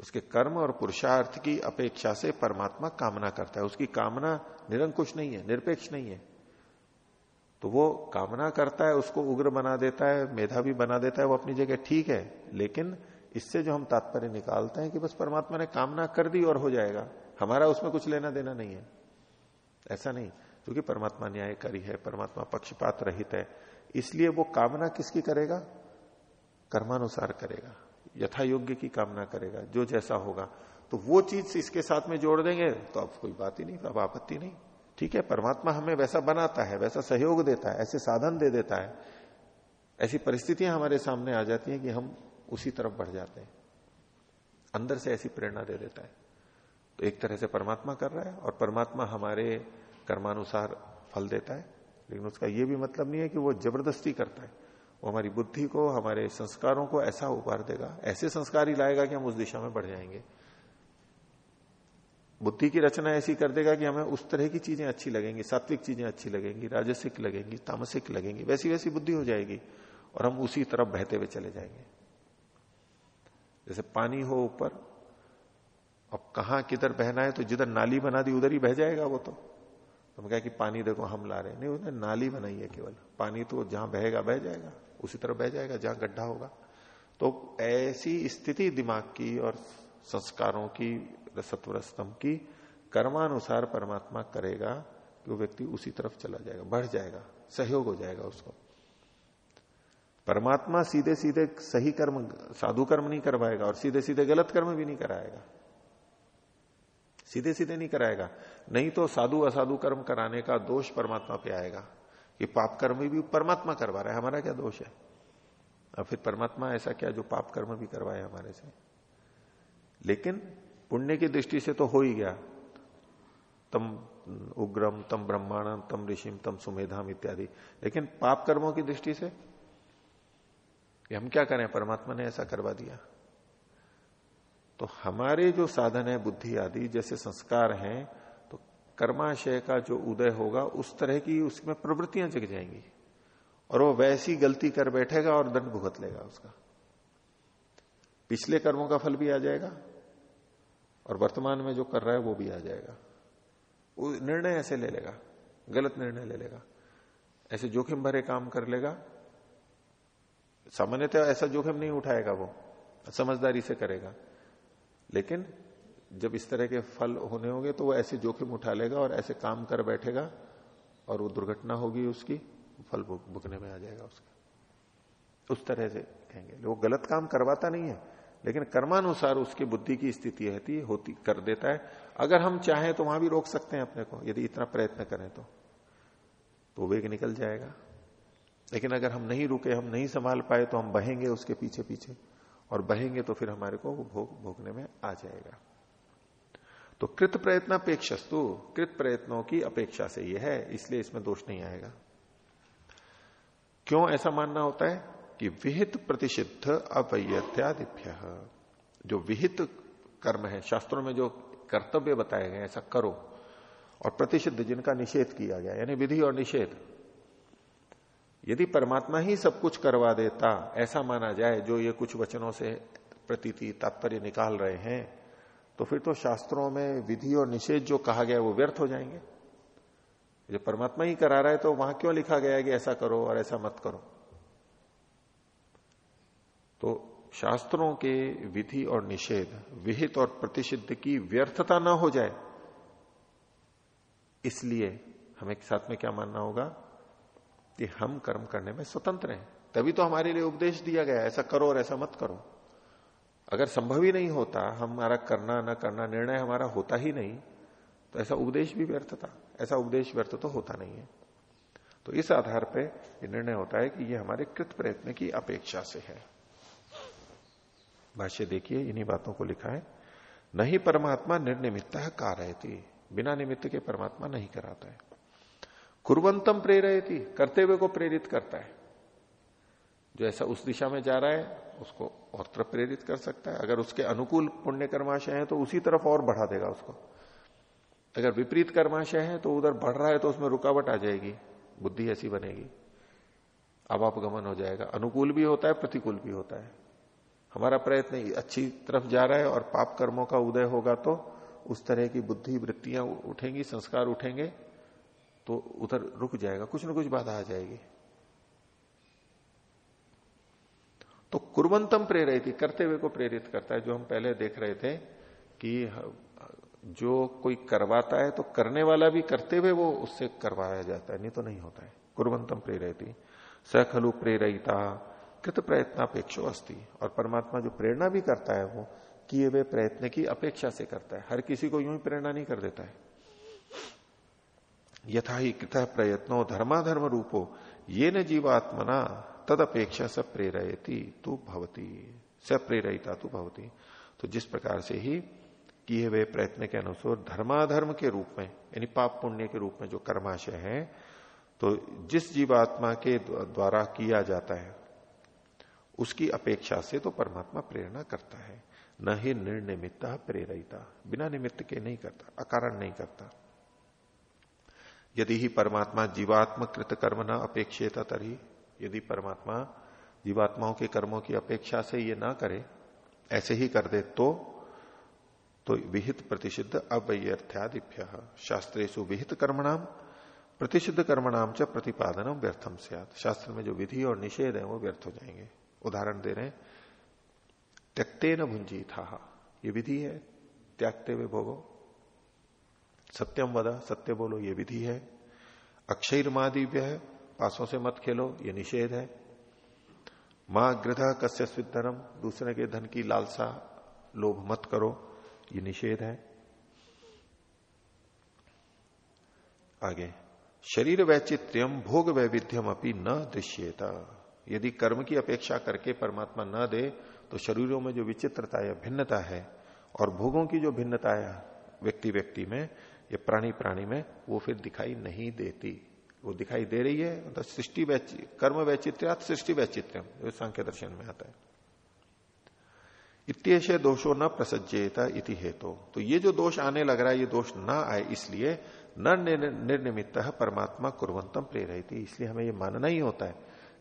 उसके कर्म और पुरुषार्थ की अपेक्षा से परमात्मा कामना करता है। उसकी कामना निरंकुश नहीं है, निरपेक्ष नहीं है। तो वो कामना करता है, उसको उग्र बना देता है, मेधावी बना देता है, वो अपनी जगह ठीक है। लेकिन इससे जो हम तात्पर्य निकालते हैं कि बस परमात्मा ने कामना कर दी और हो जाएगा। हमारा उसमें कुछ लेना देना नहीं है। ऐसा नहीं। क्योंकि परमात्मा न्यायकारी है, परमात्मा पक्षपात रहित है। इसलिए वो कामना किसकी करेगा? कर्मानुसार करेगा। यथा योग्य की कामना करेगा, जो जैसा होगा। तो वो चीज़ इसके साथ में जोड़ देंगे तो अब कोई बात ही नहीं, अब आपत्ति नहीं। ठीक है, परमात्मा हमें वैसा बनाता है, वैसा सहयोग देता है, ऐसे साधन दे देता है। ऐसी परिस्थितियाँ हमारे सामने आ जाती हैं कि हम उसी तरफ़ बढ़ जाते हैं। अंदर से ऐसी प्रेरणा दे देता है। तो एक तरह से परमात्मा कर रहा है, और परमात्मा हमारे कर्मानुसार फल देता है। लेकिन उसका यह भी मतलब नहीं है कि वो ज़बरदस्ती करता है। वो हमारी बुद्धि को, हमारे संस्कारों को ऐसा उभार देगा, ऐसे संस्कार ही लाएगा कि हम उस दिशा में बढ़ जाएँगे। बुद्धि की रचना ऐसी कर देगा कि हमें उस तरह की चीज़ें अच्छी लगेंगी, सात्विक चीज़ें अच्छी लगेंगी, राजसिक लगेंगी, तामसिक लगेंगी, वैसी वैसी बुद्धि हो जाएगी और हम उसी तरफ़ बहते हुए चले जाएँगे। जैसे पानी हो ऊपर, अब कहा किधर बहना है तो जिधर नाली बना दी उधर ही बह जाएगा वो तो। हम तो कहा कि पानी देखो हम ला रहे नहीं उसने नाली बनाई है केवल। पानी तो जहाँ बहेगा, बह जाएगा। उसी तरह बह जाएगा, जहाँ गड्ढा होगा। तो ऐसी स्थिति दिमाग की और संस्कारों की सत्वर स्तंभ की कर्मानुसार परमात्मा करेगा कि वो व्यक्ति उसी तरफ़ चला जाएगा, बढ़ जाएगा, सहयोग हो जाएगा उसको। परमात्मा सीधे सीधे सही कर्म, साधु कर्म नहीं करवाएगा और सीधे सीधे गलत कर्म भी नहीं कराएगा। सीधे सीधे नहीं कराएगा। नहीं तो साधु असाधु कर्म कराने का दोष परमात्मा पे आएगा। कि पाप कर्म भी परमात्मा करवा रहा है, हमारा क्या दोष है? और फिर परमात्मा ऐसा क्या जो पाप कर्म भी करवाए हमारे से? लेकिन पुण्य की दृष्टि से तो हो ही गया। तम उग्रम, तम ब्रह्मांडम तम ऋषिम, तम सुमेधाम इत्यादि। लेकिन पाप कर्मों की दृष्टि से हम क्या करें? परमात्मा ने ऐसा करवा दिया। तो हमारे जो साधन है, बुद्धि आदि, जैसे संस्कार हैं कर्माशय का जो उदय होगा, उस तरह की उसमें प्रवृत्तियाँ जग जाएँगी। और वो वैसी गलती कर बैठेगा और दंड भुगत लेगा उसका। पिछले कर्मों का फल भी आ जाएगा और वर्तमान में जो कर रहा है वो भी आ जाएगा। वो निर्णय ऐसे ले लेगा, गलत निर्णय ले लेगा। ऐसे जोखिम भरे काम कर लेगा। सामान्यतः ऐसा जोखिम नहीं उठाएगा वो, समझदारी से करेगा। लेकिन जब इस तरह के फल होने होंगे तो वो ऐसे जोखिम उठा लेगा और ऐसे काम कर बैठेगा और वो दुर्घटना होगी उसकी, फल भुगने में आ जाएगा उसका। उस तरह से कहेंगे। वो गलत काम करवाता नहीं है, लेकिन कर्मानुसार उसकी बुद्धि की स्थिति रहती होती, कर देता है। अगर हम चाहें तो वहाँ भी रोक सकते हैं अपने को, यदि इतना प्रयत्न करें तो। तो वेग निकल जाएगा। लेकिन अगर हम नहीं रुके, हम नहीं संभाल पाए तो हम बहेंगे उसके पीछे पीछे और बहेंगे तो फिर हमारे को वो भोग, भोगने में आ जाएगा। तो कृत प्रयत्न अपेक्षस्तु, कृत प्रयत्नों की अपेक्षा से यह है, इसलिए इसमें दोष नहीं आएगा। क्यों ऐसा मानना होता है? कि विहित प्रतिषिद्ध अवैयत्यादिभ्य जो विहित कर्म है, शास्त्रों में जो कर्तव्य बताए गए ऐसा करो। और प्रतिषिद्ध जिनका निषेध किया गया, यानी विधि और निषेध। यदि परमात्मा ही सब कुछ करवा देता, ऐसा माना जाए, जो ये कुछ वचनों से प्रतीति, तात्पर्य निकाल रहे हैं तो फिर तो शास्त्रों में विधि और निषेध जो कहा गया वो व्यर्थ हो जाएँगे। जो परमात्मा ही करा रहा है तो वहाँ क्यों लिखा गया है कि ऐसा करो और ऐसा मत करो? तो शास्त्रों के विधि और निषेध, विहित और प्रतिषिद्ध की व्यर्थता ना हो जाए, इसलिए हमें साथ में क्या मानना होगा? कि हम कर्म करने में स्वतंत्र हैं। तभी तो हमारे लिए उपदेश दिया गया ऐसा करो और ऐसा मत करो। अगर संभव ही नहीं होता, हमारा करना, ना करना, निर्णय हमारा होता ही नहीं तो ऐसा उपदेश भी व्यर्थ था। ऐसा उपदेश व्यर्थ तो होता नहीं है। तो इस आधार पर यह निर्णय होता है कि यह हमारे कृत प्रयत्न की अपेक्षा से है। भाष्य देखिए, इन्हीं बातों को लिखा है, नहीं परमात्मा निर्निमित्त कारयती, बिना निमित्त के परमात्मा नहीं कराता है। कुरवंतम प्रेरयती करते हुए को प्रेरित करता है। जो ऐसा उस दिशा में जा रहा है उसको और तरफ़ प्रेरित कर सकता है। अगर उसके अनुकूल पुण्य कर्माशय है तो उसी तरफ़ और बढ़ा देगा उसको। अगर विपरीत कर्माशय है तो उधर बढ़ रहा है तो उसमें रुकावट आ जाएगी। बुद्धि ऐसी बनेगी। अब अवापगमन हो जाएगा। अनुकूल भी होता है, प्रतिकूल भी होता है। हमारा प्रयत्न अच्छी तरफ़ जा रहा है और पाप कर्मों का उदय होगा तो उस तरह की बुद्धि वृत्तियाँ उठेंगी, संस्कार उठेंगे तो उधर रुक जाएगा। कुछ ना कुछ बाधा आ जाएगी। तो कुरबंतम प्रेरित, करते हुए को प्रेरित करता है, जो हम पहले देख रहे थे कि जो कोई करवाता है तो करने वाला भी करते हुए वो उससे करवाया जाता है, नहीं तो नहीं होता है। कुरबंतम प्रेरित, सखलु प्रेरिता, कृत प्रयत्नापेक्षो अस्ति। और परमात्मा जो प्रेरणा भी करता है वो किए हुए प्रयत्न की अपेक्षा से करता है। हर किसी को यूँ ही प्रेरणा नहीं कर देता है। यथा ही कृत प्रयत्नो धर्माधर्म रूपो ये न जीवात्मना तद अपेक्षा स प्रेरयती तू भवती। स प्रेरिता तू भवती। तो जिस प्रकार से ही किए हुए प्रयत्न के अनुसार धर्माधर्म के रूप में, यानी पाप पुण्य के रूप में जो कर्माशय है तो जिस जीवात्मा के द्वारा किया जाता है, उसकी अपेक्षा से तो परमात्मा प्रेरणा करता है। न ही निर्निमित्त प्रेरिता, बिना निमित्त के नहीं करता, अकारण नहीं करता। यदि ही परमात्मा जीवात्म कृत कर्म न अपेक्षित तरी यदि परमात्मा जीवात्माओं के कर्मों की अपेक्षा से ये ना करे, ऐसे ही कर दे तो तो विहित प्रतिषिद्ध अवैयर्थ्यादिभ्य शास्त्रेशु विहित कर्मणाम, प्रतिषिद्ध कर्मणाम च प्रतिपादन व्यर्थम से शास्त्र में जो विधि और निषेध है वो व्यर्थ हो जाएँगे। उदाहरण दे रहे त्यक्ते न भुंजी था ये विधि है, त्यागते हुए भोगो। सत्यम वदा, सत्य बोलो, ये विधि है। अक्षय मादिव्य है पासों से मत खेलो, ये निषेध है। माँ गृध कस्य धर्म दूसरे के धन की लालसा लोभ मत करो, ये निषेध है। आगे, शरीर वैचित्र्यम, भोग वैविध्यम अपनी न दृश्यता। यदि कर्म की अपेक्षा करके परमात्मा न दे तो शरीरों में जो विचित्रता या भिन्नता है, और भोगों की जो भिन्नता है व्यक्ति व्यक्ति में, या प्राणी प्राणी में, वो फिर दिखाई नहीं देती। वो दिखाई दे रही है मतलब सृष्टि कर्म वैचित्र्य सृष्टि वैचित्र्य सांख्य दर्शन में आता है। इत्येश दोषो न प्रसज्जेता इति हेतु। तो ये जो दोष आने लग रहा है, ये दोष ना आए इसलिए न निर्निमित्त परमात्मा कुरवंतम प्रेरित इसलिए हमें ये मानना ही होता है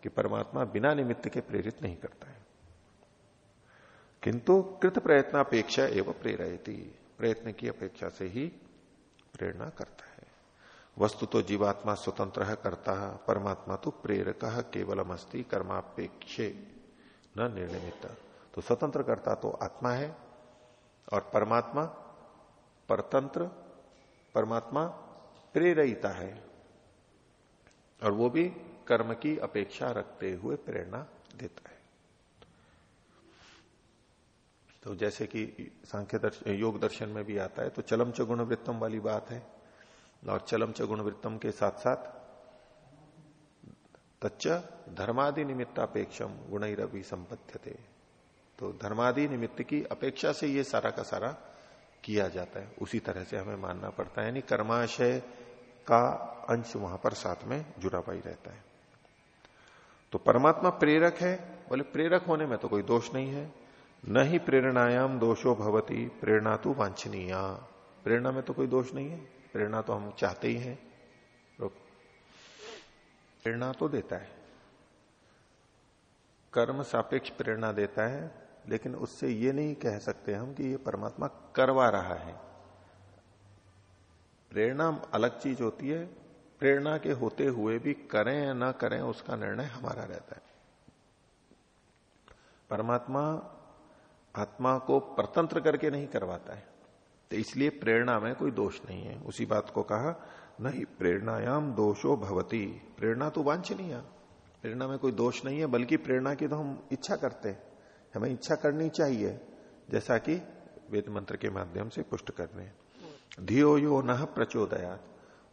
कि परमात्मा बिना निमित्त के प्रेरित नहीं करता है। किंतु कृत प्रयत्नापेक्षा एवं प्रेरित प्रयत्न की अपेक्षा से ही प्रेरणा करता है। वस्तु तो जीवात्मा स्वतंत्र करता है परमात्मा तो प्रेरक केवलम अस्ती कर्मापेक्षे न निर्निमित तो स्वतंत्र करता तो आत्मा है, और परमात्मा परतंत्र, परमात्मा प्रेरिता है, और वो भी कर्म की अपेक्षा रखते हुए प्रेरणा देता है। तो जैसे कि सांख्य दर्शन योग दर्शन में भी आता है तो चलम च गुण वृत्तम वाली बात है और चलम च गुण वृत्तम के साथ साथ तच्च धर्मादि निमित्तापेक्षम गुणरवि संपत्ति तो धर्मादि निमित्त की अपेक्षा से ये सारा का सारा किया जाता है। उसी तरह से हमें मानना पड़ता है, यानी कर्माशय का अंश वहाँ पर साथ में जुड़ा पाई रहता है। तो परमात्मा प्रेरक है, बोले प्रेरक होने में तो कोई दोष नहीं है। न ही प्रेरणायाम दोषो भवती प्रेरणा तो वांछनीय। प्रेरणा में तो कोई दोष नहीं है। प्रेरणा तो हम चाहते ही हैं। प्रेरणा तो देता है। कर्म सापेक्ष प्रेरणा देता है, लेकिन उससे ये नहीं कह सकते हम कि ये परमात्मा करवा रहा है। प्रेरणा अलग चीज़ होती है, प्रेरणा के होते हुए भी करें या ना करें, उसका निर्णय हमारा रहता है। परमात्मा आत्मा को परतंत्र करके नहीं करवाता है। तो इसलिए प्रेरणा में कोई दोष नहीं है। उसी बात को कहा, नहीं, प्रेरणायाम दोषो भवती। प्रेरणा तो वांछनीय। प्रेरणा में कोई दोष नहीं है, बल्कि प्रेरणा की तो हम इच्छा करते हैं। हमें इच्छा करनी चाहिए, जैसा कि वेद मंत्र के माध्यम से पुष्ट करने धियो यो न प्रचोदयात।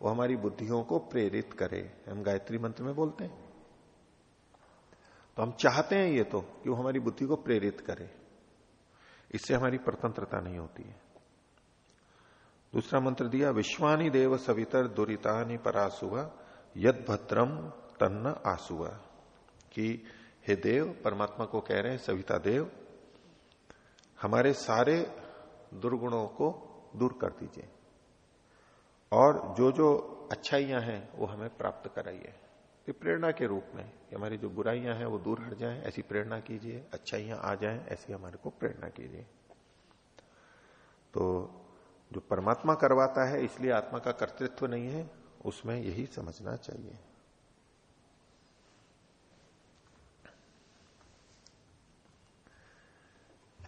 वो हमारी बुद्धियों को प्रेरित करे। हम गायत्री मंत्र में बोलते हैं। तो हम चाहते हैं ये तो कि वो हमारी बुद्धि को प्रेरित करे। इससे हमारी प्रतंत्रता नहीं होती है। दूसरा मंत्र दिया, विश्वानी देव सवितर दुरितानी परासुआ यद भद्रम तन्न आसुआ कि हे देव, परमात्मा को कह रहे हैं, सविता देव, हमारे सारे दुर्गुणों को दूर कर दीजिए। और जो जो अच्छाइयाँ हैं, वो हमें प्राप्त कराइए। प्रेरणा के रूप में हमारी जो बुराइयाँ हैं, वो दूर हट जाएँ, ऐसी प्रेरणा कीजिए, अच्छाइयाँ आ जाएँ, ऐसी हमारे को प्रेरणा कीजिए। तो जो परमात्मा करवाता है, इसलिए आत्मा का कर्तृत्व नहीं है, उसमें यही समझना चाहिए।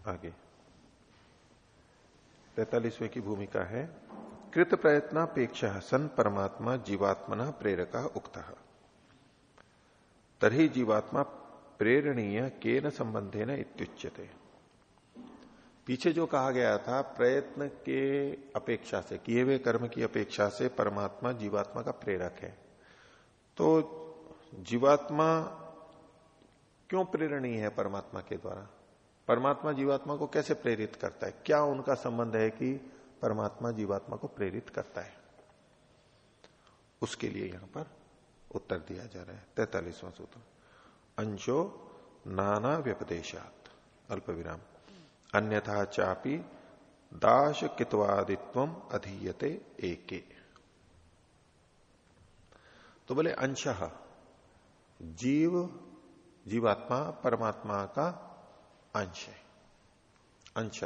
आगे। तैतालीसवें की भूमिका है, कृत प्रयत्नापेक्ष सन परमात्मा जीवात्मना प्रेरक उक्त। तरी जीवात्मा प्रेरणीय के न संबंधे न इत्युच्यते। पीछे जो कहा गया था, प्रयत्न के अपेक्षा से, किए हुए कर्म की अपेक्षा से परमात्मा जीवात्मा का प्रेरक है। तो जीवात्मा क्यों प्रेरणीय है परमात्मा के द्वारा? परमात्मा जीवात्मा को कैसे प्रेरित करता है? क्या उनका संबंध है कि परमात्मा जीवात्मा को प्रेरित करता है? उसके लिए यहाँ पर उत्तर दिया जा रहा है। तैतालीसवां सूत्र। अंशो नाना व्यपदेशात। अल्प विराम अन्यथा चापी दाश कितवादित्व अधीयते एके। तो बोले, अंश, जीव, जीवात्मा, परमात्मा का अंश है। अंश।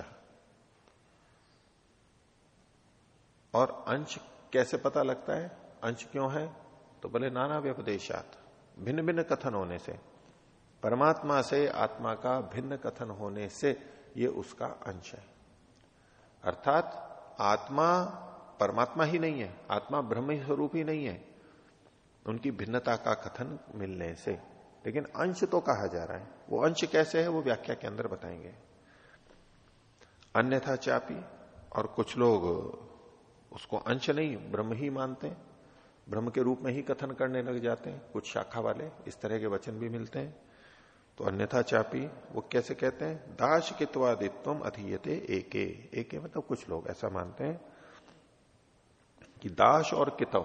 और अंश कैसे पता लगता है? अंश क्यों है? तो बोले, नाना व्यपदेशात भिन्न भिन्न कथन होने से। परमात्मा से आत्मा का भिन्न कथन होने से ये उसका अंश है। अर्थात आत्मा परमात्मा ही नहीं है, आत्मा ब्रह्म स्वरूप ही नहीं है। उनकी भिन्नता का कथन मिलने से। लेकिन अंश तो कहा जा रहा है। वो अंश कैसे है, वो व्याख्या के अंदर बताएँगे। अन्यथा चापी और कुछ लोग उसको अंश नहीं, ब्रह्म ही मानते हैं। ब्रह्म के रूप में ही कथन करने लग जाते हैं। कुछ शाखा वाले इस तरह के वचन भी मिलते हैं। तो अन्यथा चापी, वो कैसे कहते हैं? दाश कित्वादित्व अधीयते एके। एके मतलब कुछ लोग, ऐसा मानते हैं कि दाश और कितव,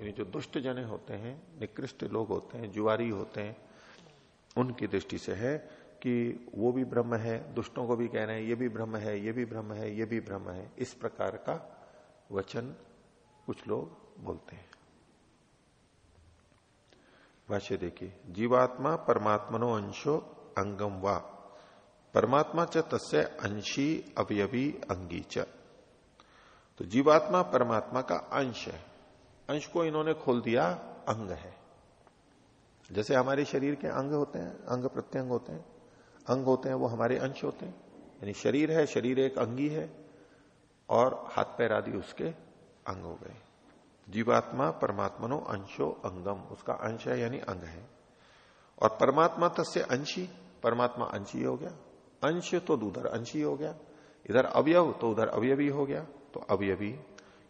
यानी जो दुष्ट जने होते हैं, निकृष्ट लोग होते हैं, जुआरी होते हैं, उनकी दृष्टि से है कि वो भी ब्रह्म है, दुष्टों को भी कह रहे हैं, ये भी ब्रह्म है, ये भी ब्रह्म है, ये भी ब्रह्म है। इस प्रकार का वचन कुछ लोग बोलते हैं। भाष्य देखिए, जीवात्मा परमात्मनो अंशो अंगम वा। परमात्मा च तस्य अंशी अवयवी अंगी च। तो जीवात्मा परमात्मा का अंश है। अंश को इन्होंने खोल दिया, अंग है। जैसे हमारे शरीर के अंग होते हैं, अंग प्रत्यंग होते हैं, अंग होते हैं, वो हमारे अंश होते हैं। यानी शरीर है, शरीर एक अंगी है, और हाथ पैर आदि उसके अंग हो गए। जीवात्मा परमात्मनो अंशो अंगम, उसका अंश है यानी अंग है। और परमात्मा तस्य अंशी, परमात्मा अंशी हो गया। अंश तो उधर अंशी हो गया, इधर अवयव तो उधर अवयवी हो गया तो अवयवी।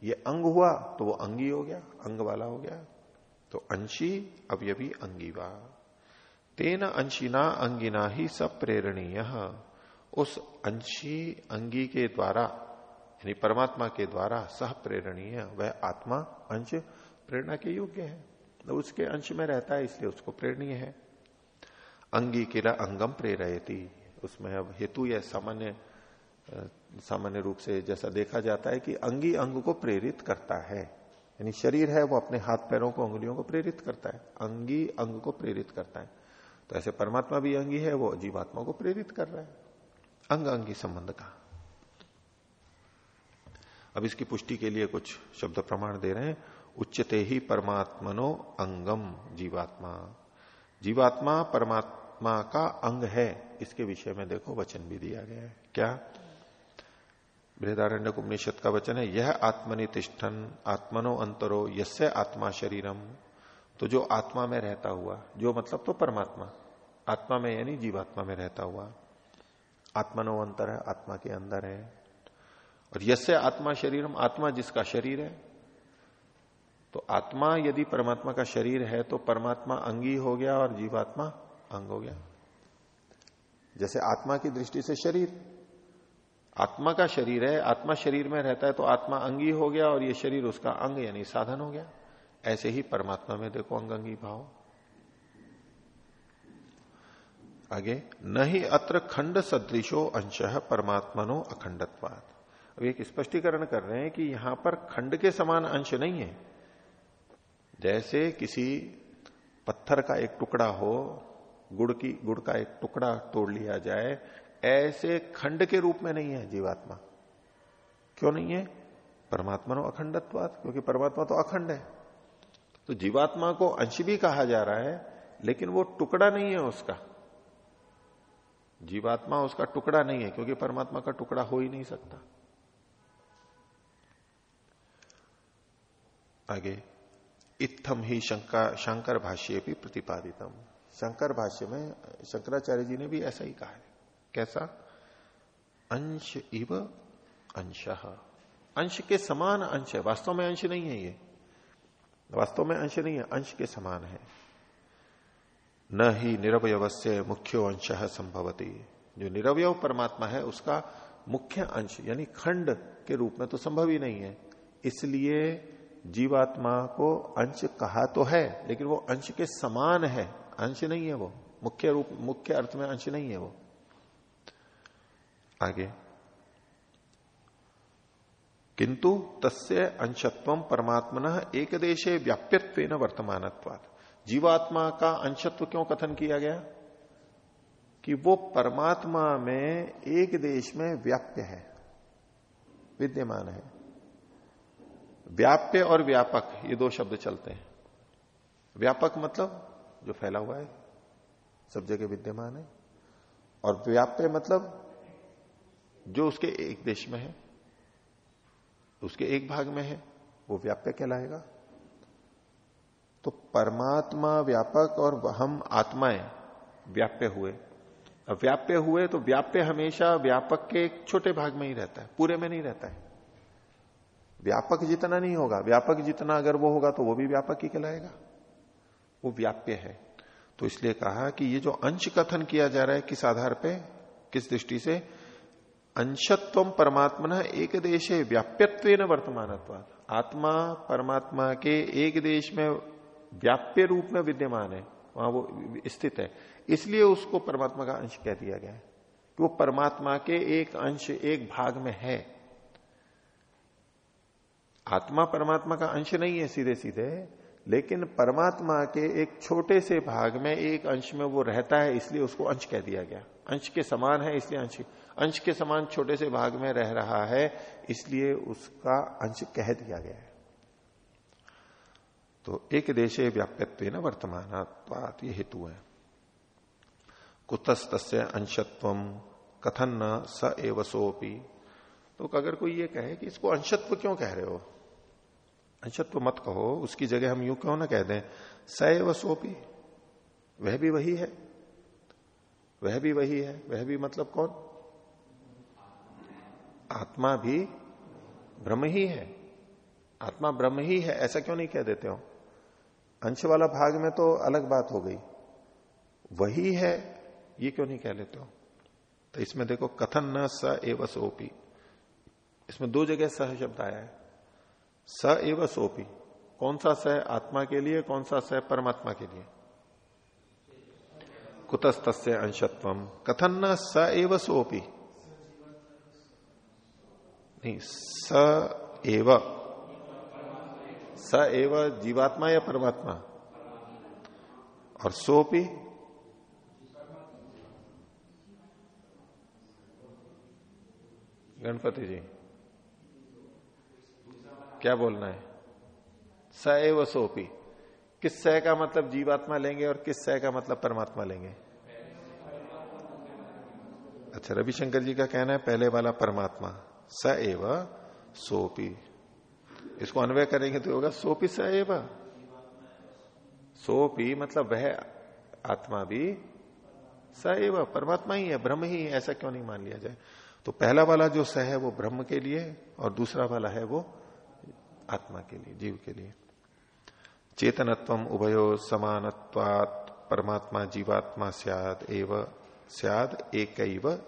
ये अंग हुआ तो वो अंगी हो गया, अंग वाला हो गया। तो अंशी, अवयवी अंगीवा तेन अंशिना, अंगिना ही सब प्रेरणीय उस अंशी, अंगी के द्वारा यानी परमात्मा के द्वारा सह प्रेरणीय, वह आत्मा, अंश, प्रेरणा के योग्य है। तो उसके अंश में रहता है, इसलिए उसको प्रेरणीय है। अंगी किला अंगम प्रेरयती, उसमें अब हेतु या सामान्य सामान्य रूप से जैसा देखा जाता है कि अंगी अंग को प्रेरित करता है। यानी शरीर है, वो अपने हाथ पैरों को उंगलियों को प्रेरित करता है। अंगी अंग को प्रेरित करता है। तो ऐसे परमात्मा भी अंगी है, वो जीवात्मा को प्रेरित कर रहा है। अंग अंगी संबंध का अब इसकी पुष्टि के लिए कुछ शब्द प्रमाण दे रहे हैं। उच्चते ही परमात्मनो अंगम जीवात्मा। जीवात्मा परमात्मा का अंग है। इसके विषय में देखो, वचन भी दिया गया है। क्या? बृहदारण्य उपनिषद का वचन है, यह आत्मनितिष्ठन आत्मनो अंतरो, यस्य आत्मा शरीरम। तो जो आत्मा में रहता हुआ, जो मतलब तो परमात्मा, आत्मा में यानी जीवात्मा में रहता हुआ, आत्मनो अंतर है, आत्मा के अंदर है। और यसे आत्मा शरीरम, आत्मा जिसका शरीर है? तो आत्मा यदि परमात्मा का शरीर है तो परमात्मा अंगी हो गया और जीवात्मा अंग हो गया। जैसे आत्मा की दृष्टि से शरीर। आत्मा का शरीर है, आत्मा शरीर में रहता है तो आत्मा अंगी हो गया और ये शरीर उसका अंग यानी साधन हो गया। ऐसे ही परमात्मा में देखो अंग अंगी भाव। आगे, न ही अत्र खंड सदृशो अंश परमात्मनो अखंडत्वाद अब एक स्पष्टीकरण कर रहे हैं कि यहाँ पर खंड के समान अंश नहीं है। जैसे किसी पत्थर का एक टुकड़ा हो, गुड़ की, गुड़ का एक टुकड़ा तोड़ लिया जाए, ऐसे खंड के रूप में नहीं है जीवात्मा। क्यों नहीं है? परमात्मा नो अखंडत्वाद क्योंकि परमात्मा तो अखंड है। तो जीवात्मा को अंश भी कहा जा रहा है, लेकिन वो टुकड़ा नहीं है उसका। जीवात्मा उसका टुकड़ा नहीं है, क्योंकि परमात्मा का टुकड़ा हो ही नहीं सकता। आगे इत्थम ही शंकर शंकर भाष्य भी प्रतिपादितम। शंकर भाष्य में शंकराचार्य जी ने भी ऐसा ही कहा है। कैसा? अंश इव अंश। अंश के समान अंश है। वास्तव में अंश नहीं है ये। वास्तव में अंश नहीं है, अंश के समान है। न ही निरवय से मुख्य अंश संभवती। जो निरवय परमात्मा है, उसका मुख्य अंश, यानी खंड के रूप में तो संभव ही नहीं है। इसलिए जीवात्मा को अंश कहा तो है, लेकिन वो अंश के समान है। अंश नहीं है वो। मुख्य रूप, मुख्य अर्थ में अंश नहीं है वो। आगे। किंतु तस्य अंशत्व परमात्मन एक देशे व्याप्यत्व वर्तमान जीवात्मा का अंशत्व क्यों कथन किया गया? कि वो परमात्मा में एक देश में व्याप्य है, विद्यमान है। व्याप्य और व्यापक, ये दो शब्द चलते हैं। व्यापक मतलब जो फैला हुआ है, सब जगह विद्यमान है। और व्याप्य मतलब जो उसके एक देश में है, उसके एक भाग में है, वो व्याप्य कहलाएगा। तो परमात्मा व्यापक और हम आत्माएँ व्याप्य हुए। व्याप्य हुए तो व्याप्य हमेशा व्यापक के एक छोटे भाग में ही रहता है, पूरे में नहीं रहता है। व्यापक जितना नहीं होगा, व्यापक जितना अगर वो होगा तो वो भी व्यापक ही कहलाएगा। वो व्याप्य है। तो इसलिए कहा कि ये जो अंश कथन किया जा रहा है, किस आधार पे, किस दृष्टि से? अंशत्व परमात्मा एक देश व्याप्यत्व वर्तमान आत्मा परमात्मा के एक देश में व्याप्य रूप में विद्यमान है, वहाँ वो स्थित है। इसलिए उसको परमात्मा का अंश कह दिया गया है कि वो परमात्मा के एक अंश, एक भाग में है। आत्मा परमात्मा का अंश नहीं है सीधे सीधे लेकिन परमात्मा के एक छोटे से भाग में एक अंश में वो रहता है, इसलिए उसको अंश कह दिया गया। अंश के समान है, इसलिए अंश अंश के समान छोटे से भाग में रह रहा है, इसलिए उसका अंश कह दिया गया है। तो एक देशे व्याप्यत्व न वर्तमान ये हेतु है। कुतस्त अंशत्व कथन न स एवसोपी तो अगर कोई ये कहे कि इसको अंशत्व क्यों कह रहे हो? अंशत्व मत कहो, उसकी जगह हम यूँ क्यों ना कह दें? सैव सोपी। वह भी वही है। वह भी वही है। वह भी मतलब कौन? आत्मा भी ब्रह्म ही है। आत्मा ब्रह्म ही है, ऐसा क्यों नहीं कह देते हो? अंश वाला भाग में तो अलग बात हो गई। वही है, ये क्यों नहीं कह लेते हो? तो इसमें देखो, कथन न स एव सोपी। इसमें दो जगह सह शब्द आया है। स एव सोपी। कौन सा स आत्मा के लिए, कौन सा स परमात्मा के लिए? कुतस्त अंशत्व कथन न स एव सोपी? नहीं, स एव। स एव जीवात्मा या परमात्मा? और सोपी? गणपति जी। क्या बोलना है? स सोपी। किस सह का मतलब जीवात्मा लेंगे और किस सह का मतलब परमात्मा लेंगे? अच्छा रविशंकर जी का कहना है, पहले वाला परमात्मा स एव सोपी। इसको अन्वय करेंगे तो होगा, सोपी स एव। सोपी मतलब वह आत्मा भी स एव, परमात्मा ही है, ब्रह्म ही है, ऐसा क्यों नहीं मान लिया जाए? तो पहला वाला जो स है वो ब्रह्म के लिए, और दूसरा वाला है वो आत्मा के लिए, जीव के लिए। चेतनत्व उभयो समानत्वात, परमात्मा जीवात्मा सियाद एव, सियाद एक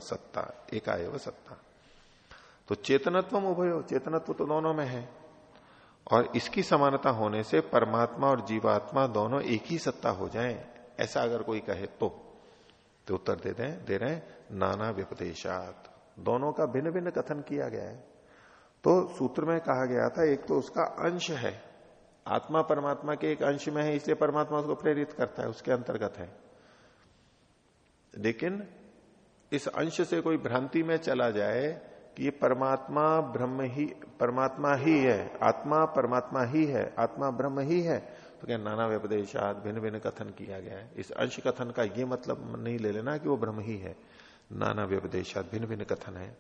सत्ता एका सत्ता। तो चेतनत्व उभयो, चेतनत्व तो दोनों में है। और इसकी समानता होने से परमात्मा और जीवात्मा दोनों एक ही सत्ता हो जाएँ, ऐसा अगर कोई कहे तो। तो उत्तर दे दें, दे रहे नाना व्यपदेशात। दोनों का भिन्न भिन्न कथन किया गया है। तो सूत्र में कहा गया था, एक तो उसका अंश है। आत्मा परमात्मा के एक अंश में है, इसलिए परमात्मा उसको प्रेरित करता है, उसके अंतर्गत है। लेकिन इस अंश से कोई भ्रांति में चला जाए कि ये परमात्मा ब्रह्म ही, परमात्मा ही है, आत्मा परमात्मा ही है, आत्मा ब्रह्म ही है तो क्या नाना व्यपदेशात भिन्न भिन्न कथन किया गया है। इस अंश कथन का ये मतलब नहीं ले लेना कि वो ब्रह्म ही है। नाना व्यपदेशात भिन्न भिन्न कथन है।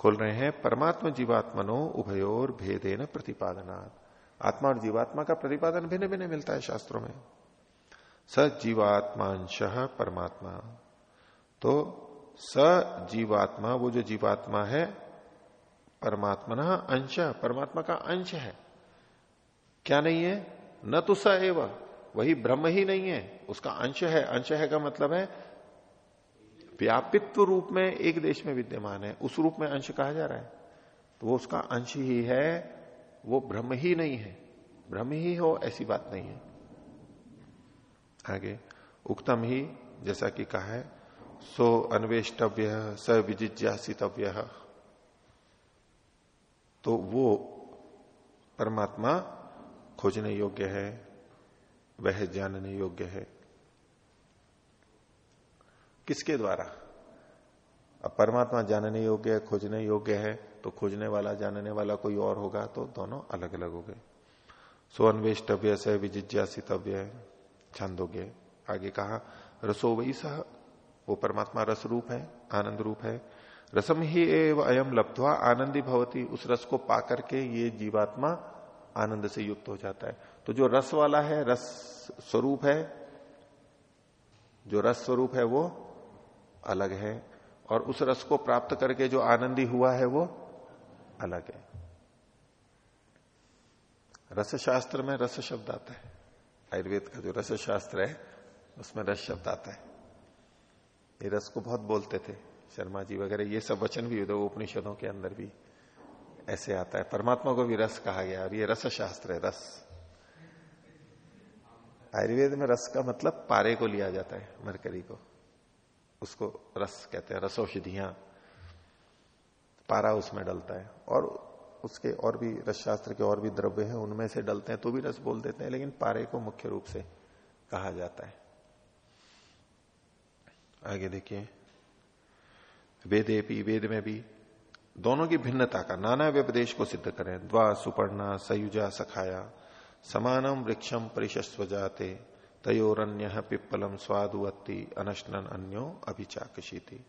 खोल रहे हैं, परमात्मा जीवात्मनो उभयोर भेदेन प्रतिपादनात्। आत्मा और जीवात्मा का प्रतिपादन भिन्न भिन्न मिलता है शास्त्रों में। स जीवात्मांश परमात्मा। तो स जीवात्मा वो जो जीवात्मा है परमात्मा न अंश, परमात्मा का अंश है। क्या नहीं है? न तो स एव, वही ब्रह्म ही नहीं है। उसका अंश है अंश है का मतलब है व्यापित्व रूप में एक देश में विद्यमान है, उस रूप में अंश कहा जा रहा है। तो वो उसका अंश ही है, वो ब्रह्म ही नहीं है। ब्रह्म ही हो, ऐसी बात नहीं है। आगे, उक्तम ही, जैसा कि कहा है, सो अन्वेष्टव्य, स विजिज्ञासितव्य। तो वो परमात्मा खोजने योग्य है, वह जानने योग्य है। किसके द्वारा? अब परमात्मा जानने योग्य है, खोजने योग्य है तो खोजने वाला, जानने वाला कोई और होगा तो दोनों अलग अलग हो गए। सो अन्वेष्टव्य से विजिज्ञासितव्य छंदोग्य आगे कहा, रसो वही सह वो परमात्मा रस रूप है, आनंद रूप है। रसम ही एव अयम लब्धवा, आनंदी भवती, उस रस को पा करके ये जीवात्मा आनंद से युक्त हो जाता है। तो जो रस वाला है, रस स्वरूप है, जो रस स्वरूप है वो अलग है और उस रस को प्राप्त करके जो आनंदी हुआ है वो अलग है। रस शास्त्र में रस शब्द आता है। आयुर्वेद का जो रस शास्त्र है, उसमें रस शब्द आता है। ये रस को बहुत बोलते थे, शर्मा जी वगैरह, ये सब वचन भी उपनिषदों के अंदर भी ऐसे आता है। परमात्मा को भी रस कहा गया और ये रस शास्त्र है, रस। आयुर्वेद में रस का मतलब पारे को लिया जाता है, मरकरी को। उसको रस कहते हैं, रसौषधियाँ पारा उसमें डलता है। और उसके और भी रस शास्त्र के और भी द्रव्य हैं, उनमें से डलते हैं तो भी रस बोल देते हैं, लेकिन पारे को मुख्य रूप से कहा जाता है। आगे देखिए। वेदे भी, वेद में भी दोनों की भिन्नता का नाना व्यपदेश को सिद्ध करें। द्वा सुपर्णा, सयुजा, सखाया, समानम वृक्षम परिशस्व जाते तयोरन्य पिप्पलम स्वादुअत्ति अनशनन अन्यो अभिचाकशीति।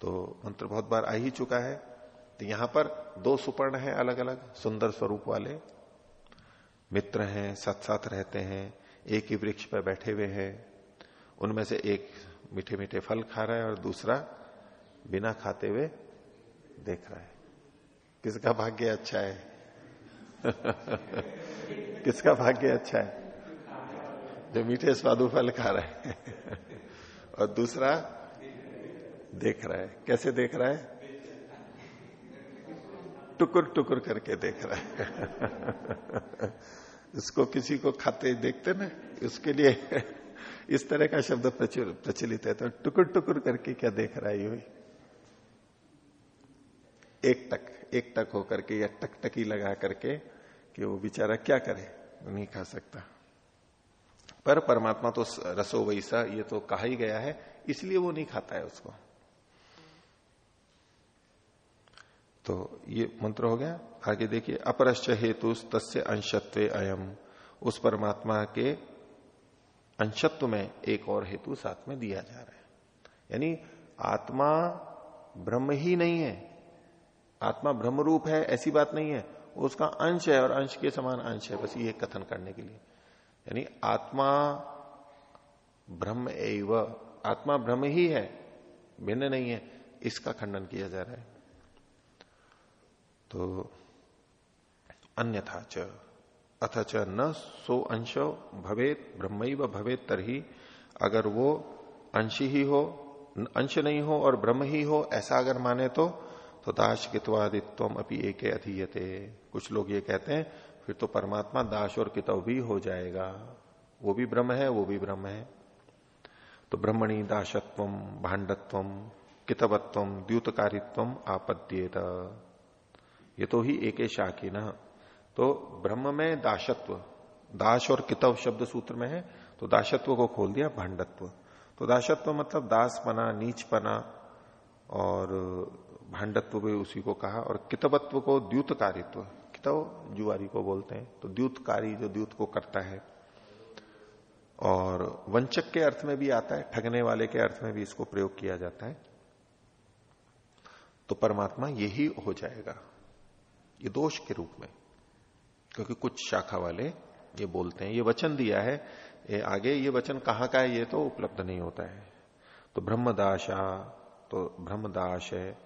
तो मंत्र बहुत बार आ ही चुका है। तो यहाँ पर दो सुपर्ण है अलग अलग सुंदर स्वरूप वाले। मित्र हैं साथ साथ रहते हैं, एक ही वृक्ष पर बैठे हुए हैं। उनमें से एक मीठे मीठे फल खा रहा है और दूसरा बिना खाते हुए देख रहा है। किसका भाग्य अच्छा है? किसका भाग्य अच्छा है? जो मीठे स्वादु फल खा रहे हैं। और दूसरा, देख रहा है। कैसे देख रहा है? टुकुर टुकुर करके देख रहा है। इसको किसी को खाते देखते ना, उसके लिए इस तरह का शब्द प्रचलित है। तो टुकुर टुकुर करके क्या देख रहा है ये एक टक एक टक होकर के या टकटकी लगा करके कि वो बेचारा क्या करे? नहीं खा सकता। पर परमात्मा तो रसो वैसा, ये तो कहा ही गया है, इसलिए वो नहीं खाता है उसको। तो ये मंत्र हो गया। आगे देखिए, अपरश्च हेतु तस्य अंशत्व अयम। उस परमात्मा के अंशत्व में एक और हेतु साथ में दिया जा रहा है। यानी आत्मा ब्रह्म ही नहीं है। आत्मा ब्रह्म रूप है, ऐसी बात नहीं है। उसका अंश है और अंश के समान अंश है, बस ये कथन करने के लिए। यानी आत्मा ब्रह्म एव, आत्मा ब्रह्म ही है, भिन्न नहीं है, इसका खंडन किया जा रहा है। तो अन्यथा च अथच न सो अंश भवेत ब्रह्म भवेत तरही, अगर वो अंश ही हो अंश नहीं हो और ब्रह्म ही हो, ऐसा अगर माने तो तो दाश कितवादित्व अपनी एक अधीयते। कुछ लोग ये कहते हैं फिर तो परमात्मा दाश और कितव भी हो जाएगा। वो भी ब्रह्म है, वो भी ब्रह्म है। तो ब्रह्मणी दाशत्व भांडत्व कितवत्व द्यूतकारित्व आपद्येत। ये तो ही एक शाखी न। तो ब्रह्म में दाशत्व दाश और कितव शब्द सूत्र में है तो दाशत्व को खोल दिया भांडत्व। तो दाशत्व मतलब दास पना नीच पना और भांडत्व भी उसी को कहा, और कितवत्व को द्यूतकारित्व। कितव जुआरी को बोलते हैं। तो द्यूतकारी जो द्यूत को करता है। और वंचक के अर्थ में भी आता है, ठगने वाले के अर्थ में भी इसको प्रयोग किया जाता है। तो परमात्मा यही हो जाएगा, ये दोष के रूप में। क्योंकि कुछ शाखा वाले ये बोलते हैं, ये वचन दिया है, ये आगे ये वचन कहाँ का है, ये तो उपलब्ध नहीं होता है। तो ब्रह्मदाशा तो ब्रह्मदाश है,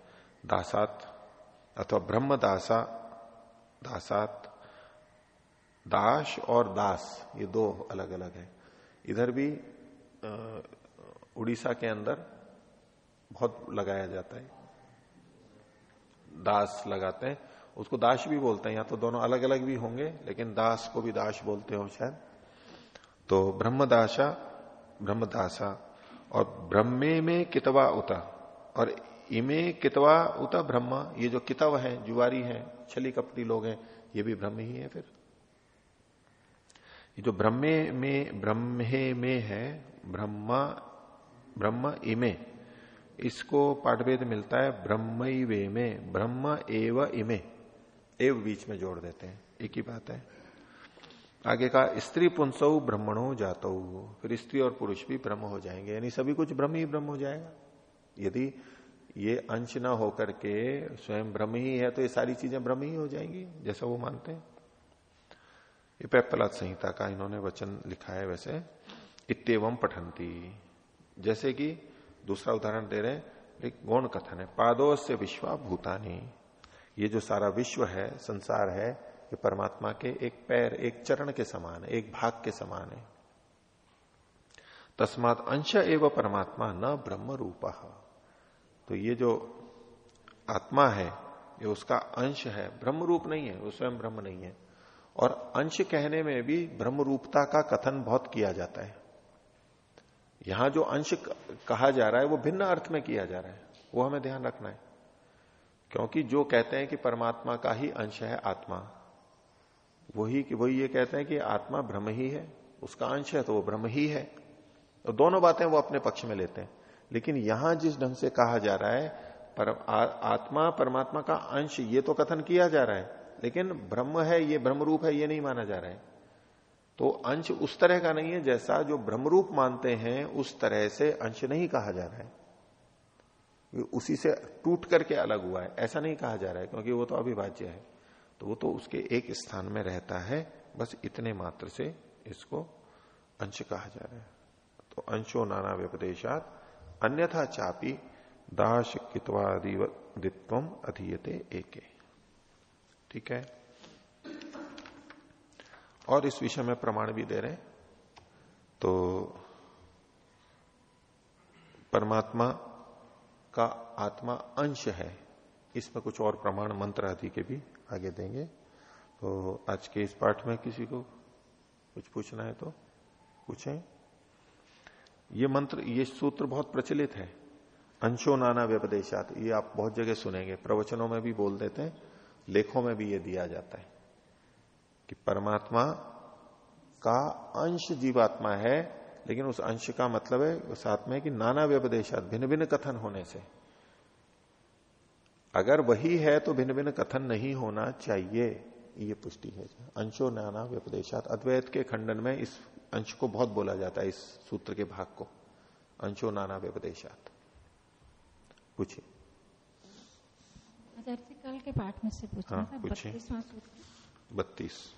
दासात, अथवा ब्रह्म दासा दासात, दाश और दास, ये दो अलग अलग है। इधर भी उड़ीसा के अंदर बहुत लगाया जाता है। दास लगाते हैं। उसको दास भी बोलते हैं, या तो दोनों अलग अलग भी होंगे, लेकिन दास को भी दास बोलते हो शायद। तो ब्रह्मदाशा, ब्रह्मदासा, और ब्रह्मे में कितवा उता, और इमे कितवा उता ब्रह्म, ये जो कितव है, जुआरी है, छली कपटी लोग हैं, ये भी ब्रह्म ही है फिर। ये जो ब्रह्मे में ब्रह्मे में है, ब्रह्मा, ब्रह्म इमे, इसको पाठभेद मिलता है ब्रह्म वे में, ब्रह्म एव इमे। एव बीच में जोड़ देते हैं, एक ही बात है। आगे का स्त्री पुंसौ ब्रह्मणो जातो। फिर स्त्री और पुरुष भी ब्रह्म हो जाएँगे, यानी सभी कुछ ब्रह्म ही ब्रह्म हो जाएगा। यदि ये अंश ना होकर के स्वयं ब्रह्म ही है तो ये सारी चीज़ें ब्रह्म ही हो जाएँगी, जैसा वो मानते हैं। ये पैपलात संहिता का इन्होंने वचन लिखा है वैसे इतम पठंती जैसे कि दूसरा उदाहरण दे रहे एक गौण कथन है पादो से विश्वा भूतानी। ये जो सारा विश्व है, संसार है, ये परमात्मा के एक पैर, एक चरण के समान है, एक भाग के समान है। तस्मात अंश एवं परमात्मा न ब्रह्म रूप। तो ये जो आत्मा है, ये उसका अंश है ब्रह्म रूप नहीं है, वो स्वयं ब्रह्म नहीं है। और अंश कहने में भी ब्रह्म रूपता का कथन बहुत किया जाता है। यहाँ जो अंश कहा जा रहा है, वो भिन्न अर्थ में किया जा रहा है। वो हमें ध्यान रखना है। क्योंकि जो कहते हैं कि परमात्मा का ही अंश है आत्मा, वही वही ये कहते हैं कि आत्मा ब्रह्म ही है, उसका अंश है तो वो ब्रह्म ही है। तो दोनों बातें वो अपने पक्ष में लेते हैं। लेकिन यहाँ जिस ढंग से कहा जा रहा है पर आ, आत्मा परमात्मा का अंश ये तो कथन किया जा रहा है। लेकिन ब्रह्म है ये ब्रह्म रूप है ये नहीं माना जा रहा है। तो अंश उस तरह का नहीं है जैसा जो ब्रह्म रूप मानते हैं उस तरह से अंश नहीं कहा जा रहा है। उसी से टूट करके अलग हुआ है ऐसा नहीं कहा जा रहा है क्योंकि वो तो अविभाज्य है। तो वो तो उसके एक स्थान में रहता है बस इतने मात्र से इसको अंश कहा जा रहा है। तो अंशो नाना व्यपदेशात अन्यथा चापी दाश कित्वादित्व अधीयते एके। ठीक है? और इस विषय में प्रमाण भी दे रहे तो परमात्मा का आत्मा अंश है इसमें कुछ और प्रमाण मंत्र आदि के भी आगे देंगे। तो आज के इस पाठ में किसी को कुछ पूछना है तो पूछें। ये मंत्र, ये सूत्र बहुत प्रचलित है। अंशो नाना व्यपदेशात, ये आप बहुत जगह सुनेंगे। प्रवचनों में भी बोल देते हैं, लेखों में भी ये दिया जाता है कि परमात्मा का अंश जीवात्मा है, लेकिन उस अंश का मतलब है साथ में कि नाना व्यपदेशात भिन्न भिन्न कथन होने से। अगर वही है तो भिन्न भिन्न कथन नहीं होना चाहिए, ये पुष्टि है। अंशो नाना व्यपदेशात, अद्वैत के खंडन में इस अंश को बहुत बोला जाता है इस सूत्र के भाग को। अंशो नाना व्यपदेशात। पूछिए। कल के पाठ में से पूछना हाँ, था बत्तीस।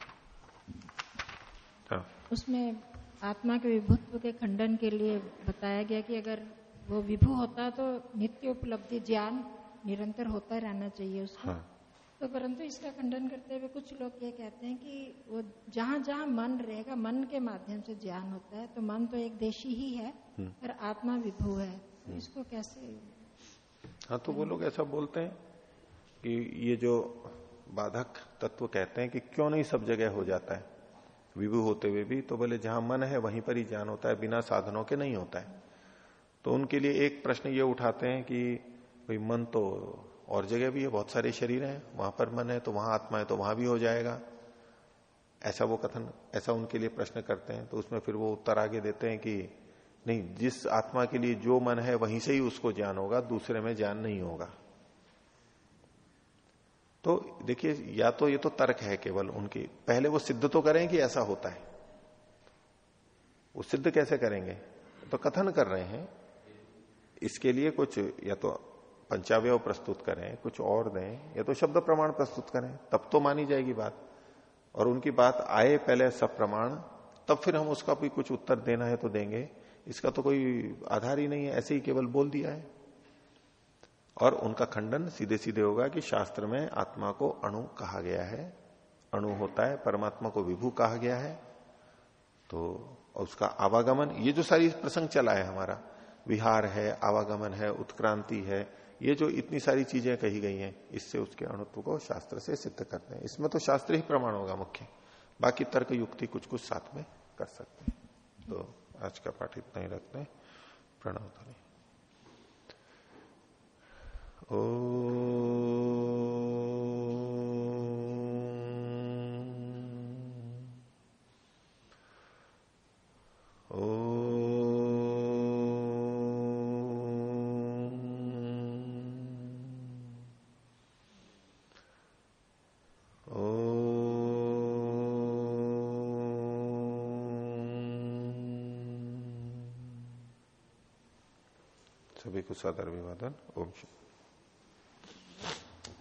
हाँ। उसमें आत्मा के विभुत्व के खंडन के लिए बताया गया कि अगर वो विभु होता तो नित्य उपलब्धि ज्ञान निरंतर होता रहना चाहिए उसको हाँ। तो परंतु इसका खंडन करते हुए कुछ लोग ये कहते हैं कि वो जहाँ जहाँ मन रहेगा मन के माध्यम से ज्ञान होता है तो मन तो एक देशी ही है हम्म। पर आत्मा विभू है तो। इसको कैसे हाँ तो वो लोग ऐसा बोलते हैं कि ये जो बाधक तत्व कहते हैं कि क्यों नहीं सब जगह हो जाता है विभू होते हुए भी तो बोले जहाँ मन है वहीं पर ही ज्ञान होता है बिना साधनों के नहीं होता है तो उनके लिए एक प्रश्न ये उठाते हैं कि भाई मन तो और जगह भी है, बहुत सारे शरीर हैं, वहाँ पर मन है तो वहाँ आत्मा है तो वहाँ भी हो जाएगा। ऐसा वो कथन, ऐसा उनके लिए प्रश्न करते हैं तो उसमें फिर वो उत्तर आगे देते हैं कि नहीं, जिस आत्मा के लिए जो मन है, वहीं से ही उसको ज्ञान होगा, दूसरे में ज्ञान नहीं होगा। तो देखिए, या तो ये तो तर्क है केवल उनकी। पहले वो सिद्ध तो करें कि ऐसा होता है। वो सिद्ध कैसे करेंगे? तो कथन कर रहे हैं। इसके लिए कुछ, या तो पंचावय प्रस्तुत करें, कुछ और दें, या तो शब्द प्रमाण प्रस्तुत करें, तब तो मानी जाएगी बात। और उनकी बात आए पहले सब प्रमाण, तब फिर हम उसका भी कुछ उत्तर देना है तो देंगे। इसका तो कोई आधार ही नहीं है, ऐसे ही केवल बोल दिया है। और उनका खंडन सीधे सीधे होगा कि शास्त्र में आत्मा को अणु कहा गया है। अणु होता है, परमात्मा को विभू कहा गया है। तो उसका आवागमन, ये जो सारी प्रसंग चला है हमारा, विहार है, आवागमन है, उत्क्रांति है ये जो इतनी सारी चीज़ें कही गई हैं, इससे उसके अणुत्व को शास्त्र से सिद्ध करते हैं। इसमें तो शास्त्र ही प्रमाण होगा मुख्य। बाकी तर्क युक्ति कुछ कुछ साथ में कर सकते हैं। तो आज का पाठ इतना ही रखते हैं। प्रणव ओ सभी को सदर अभिवादन। ओम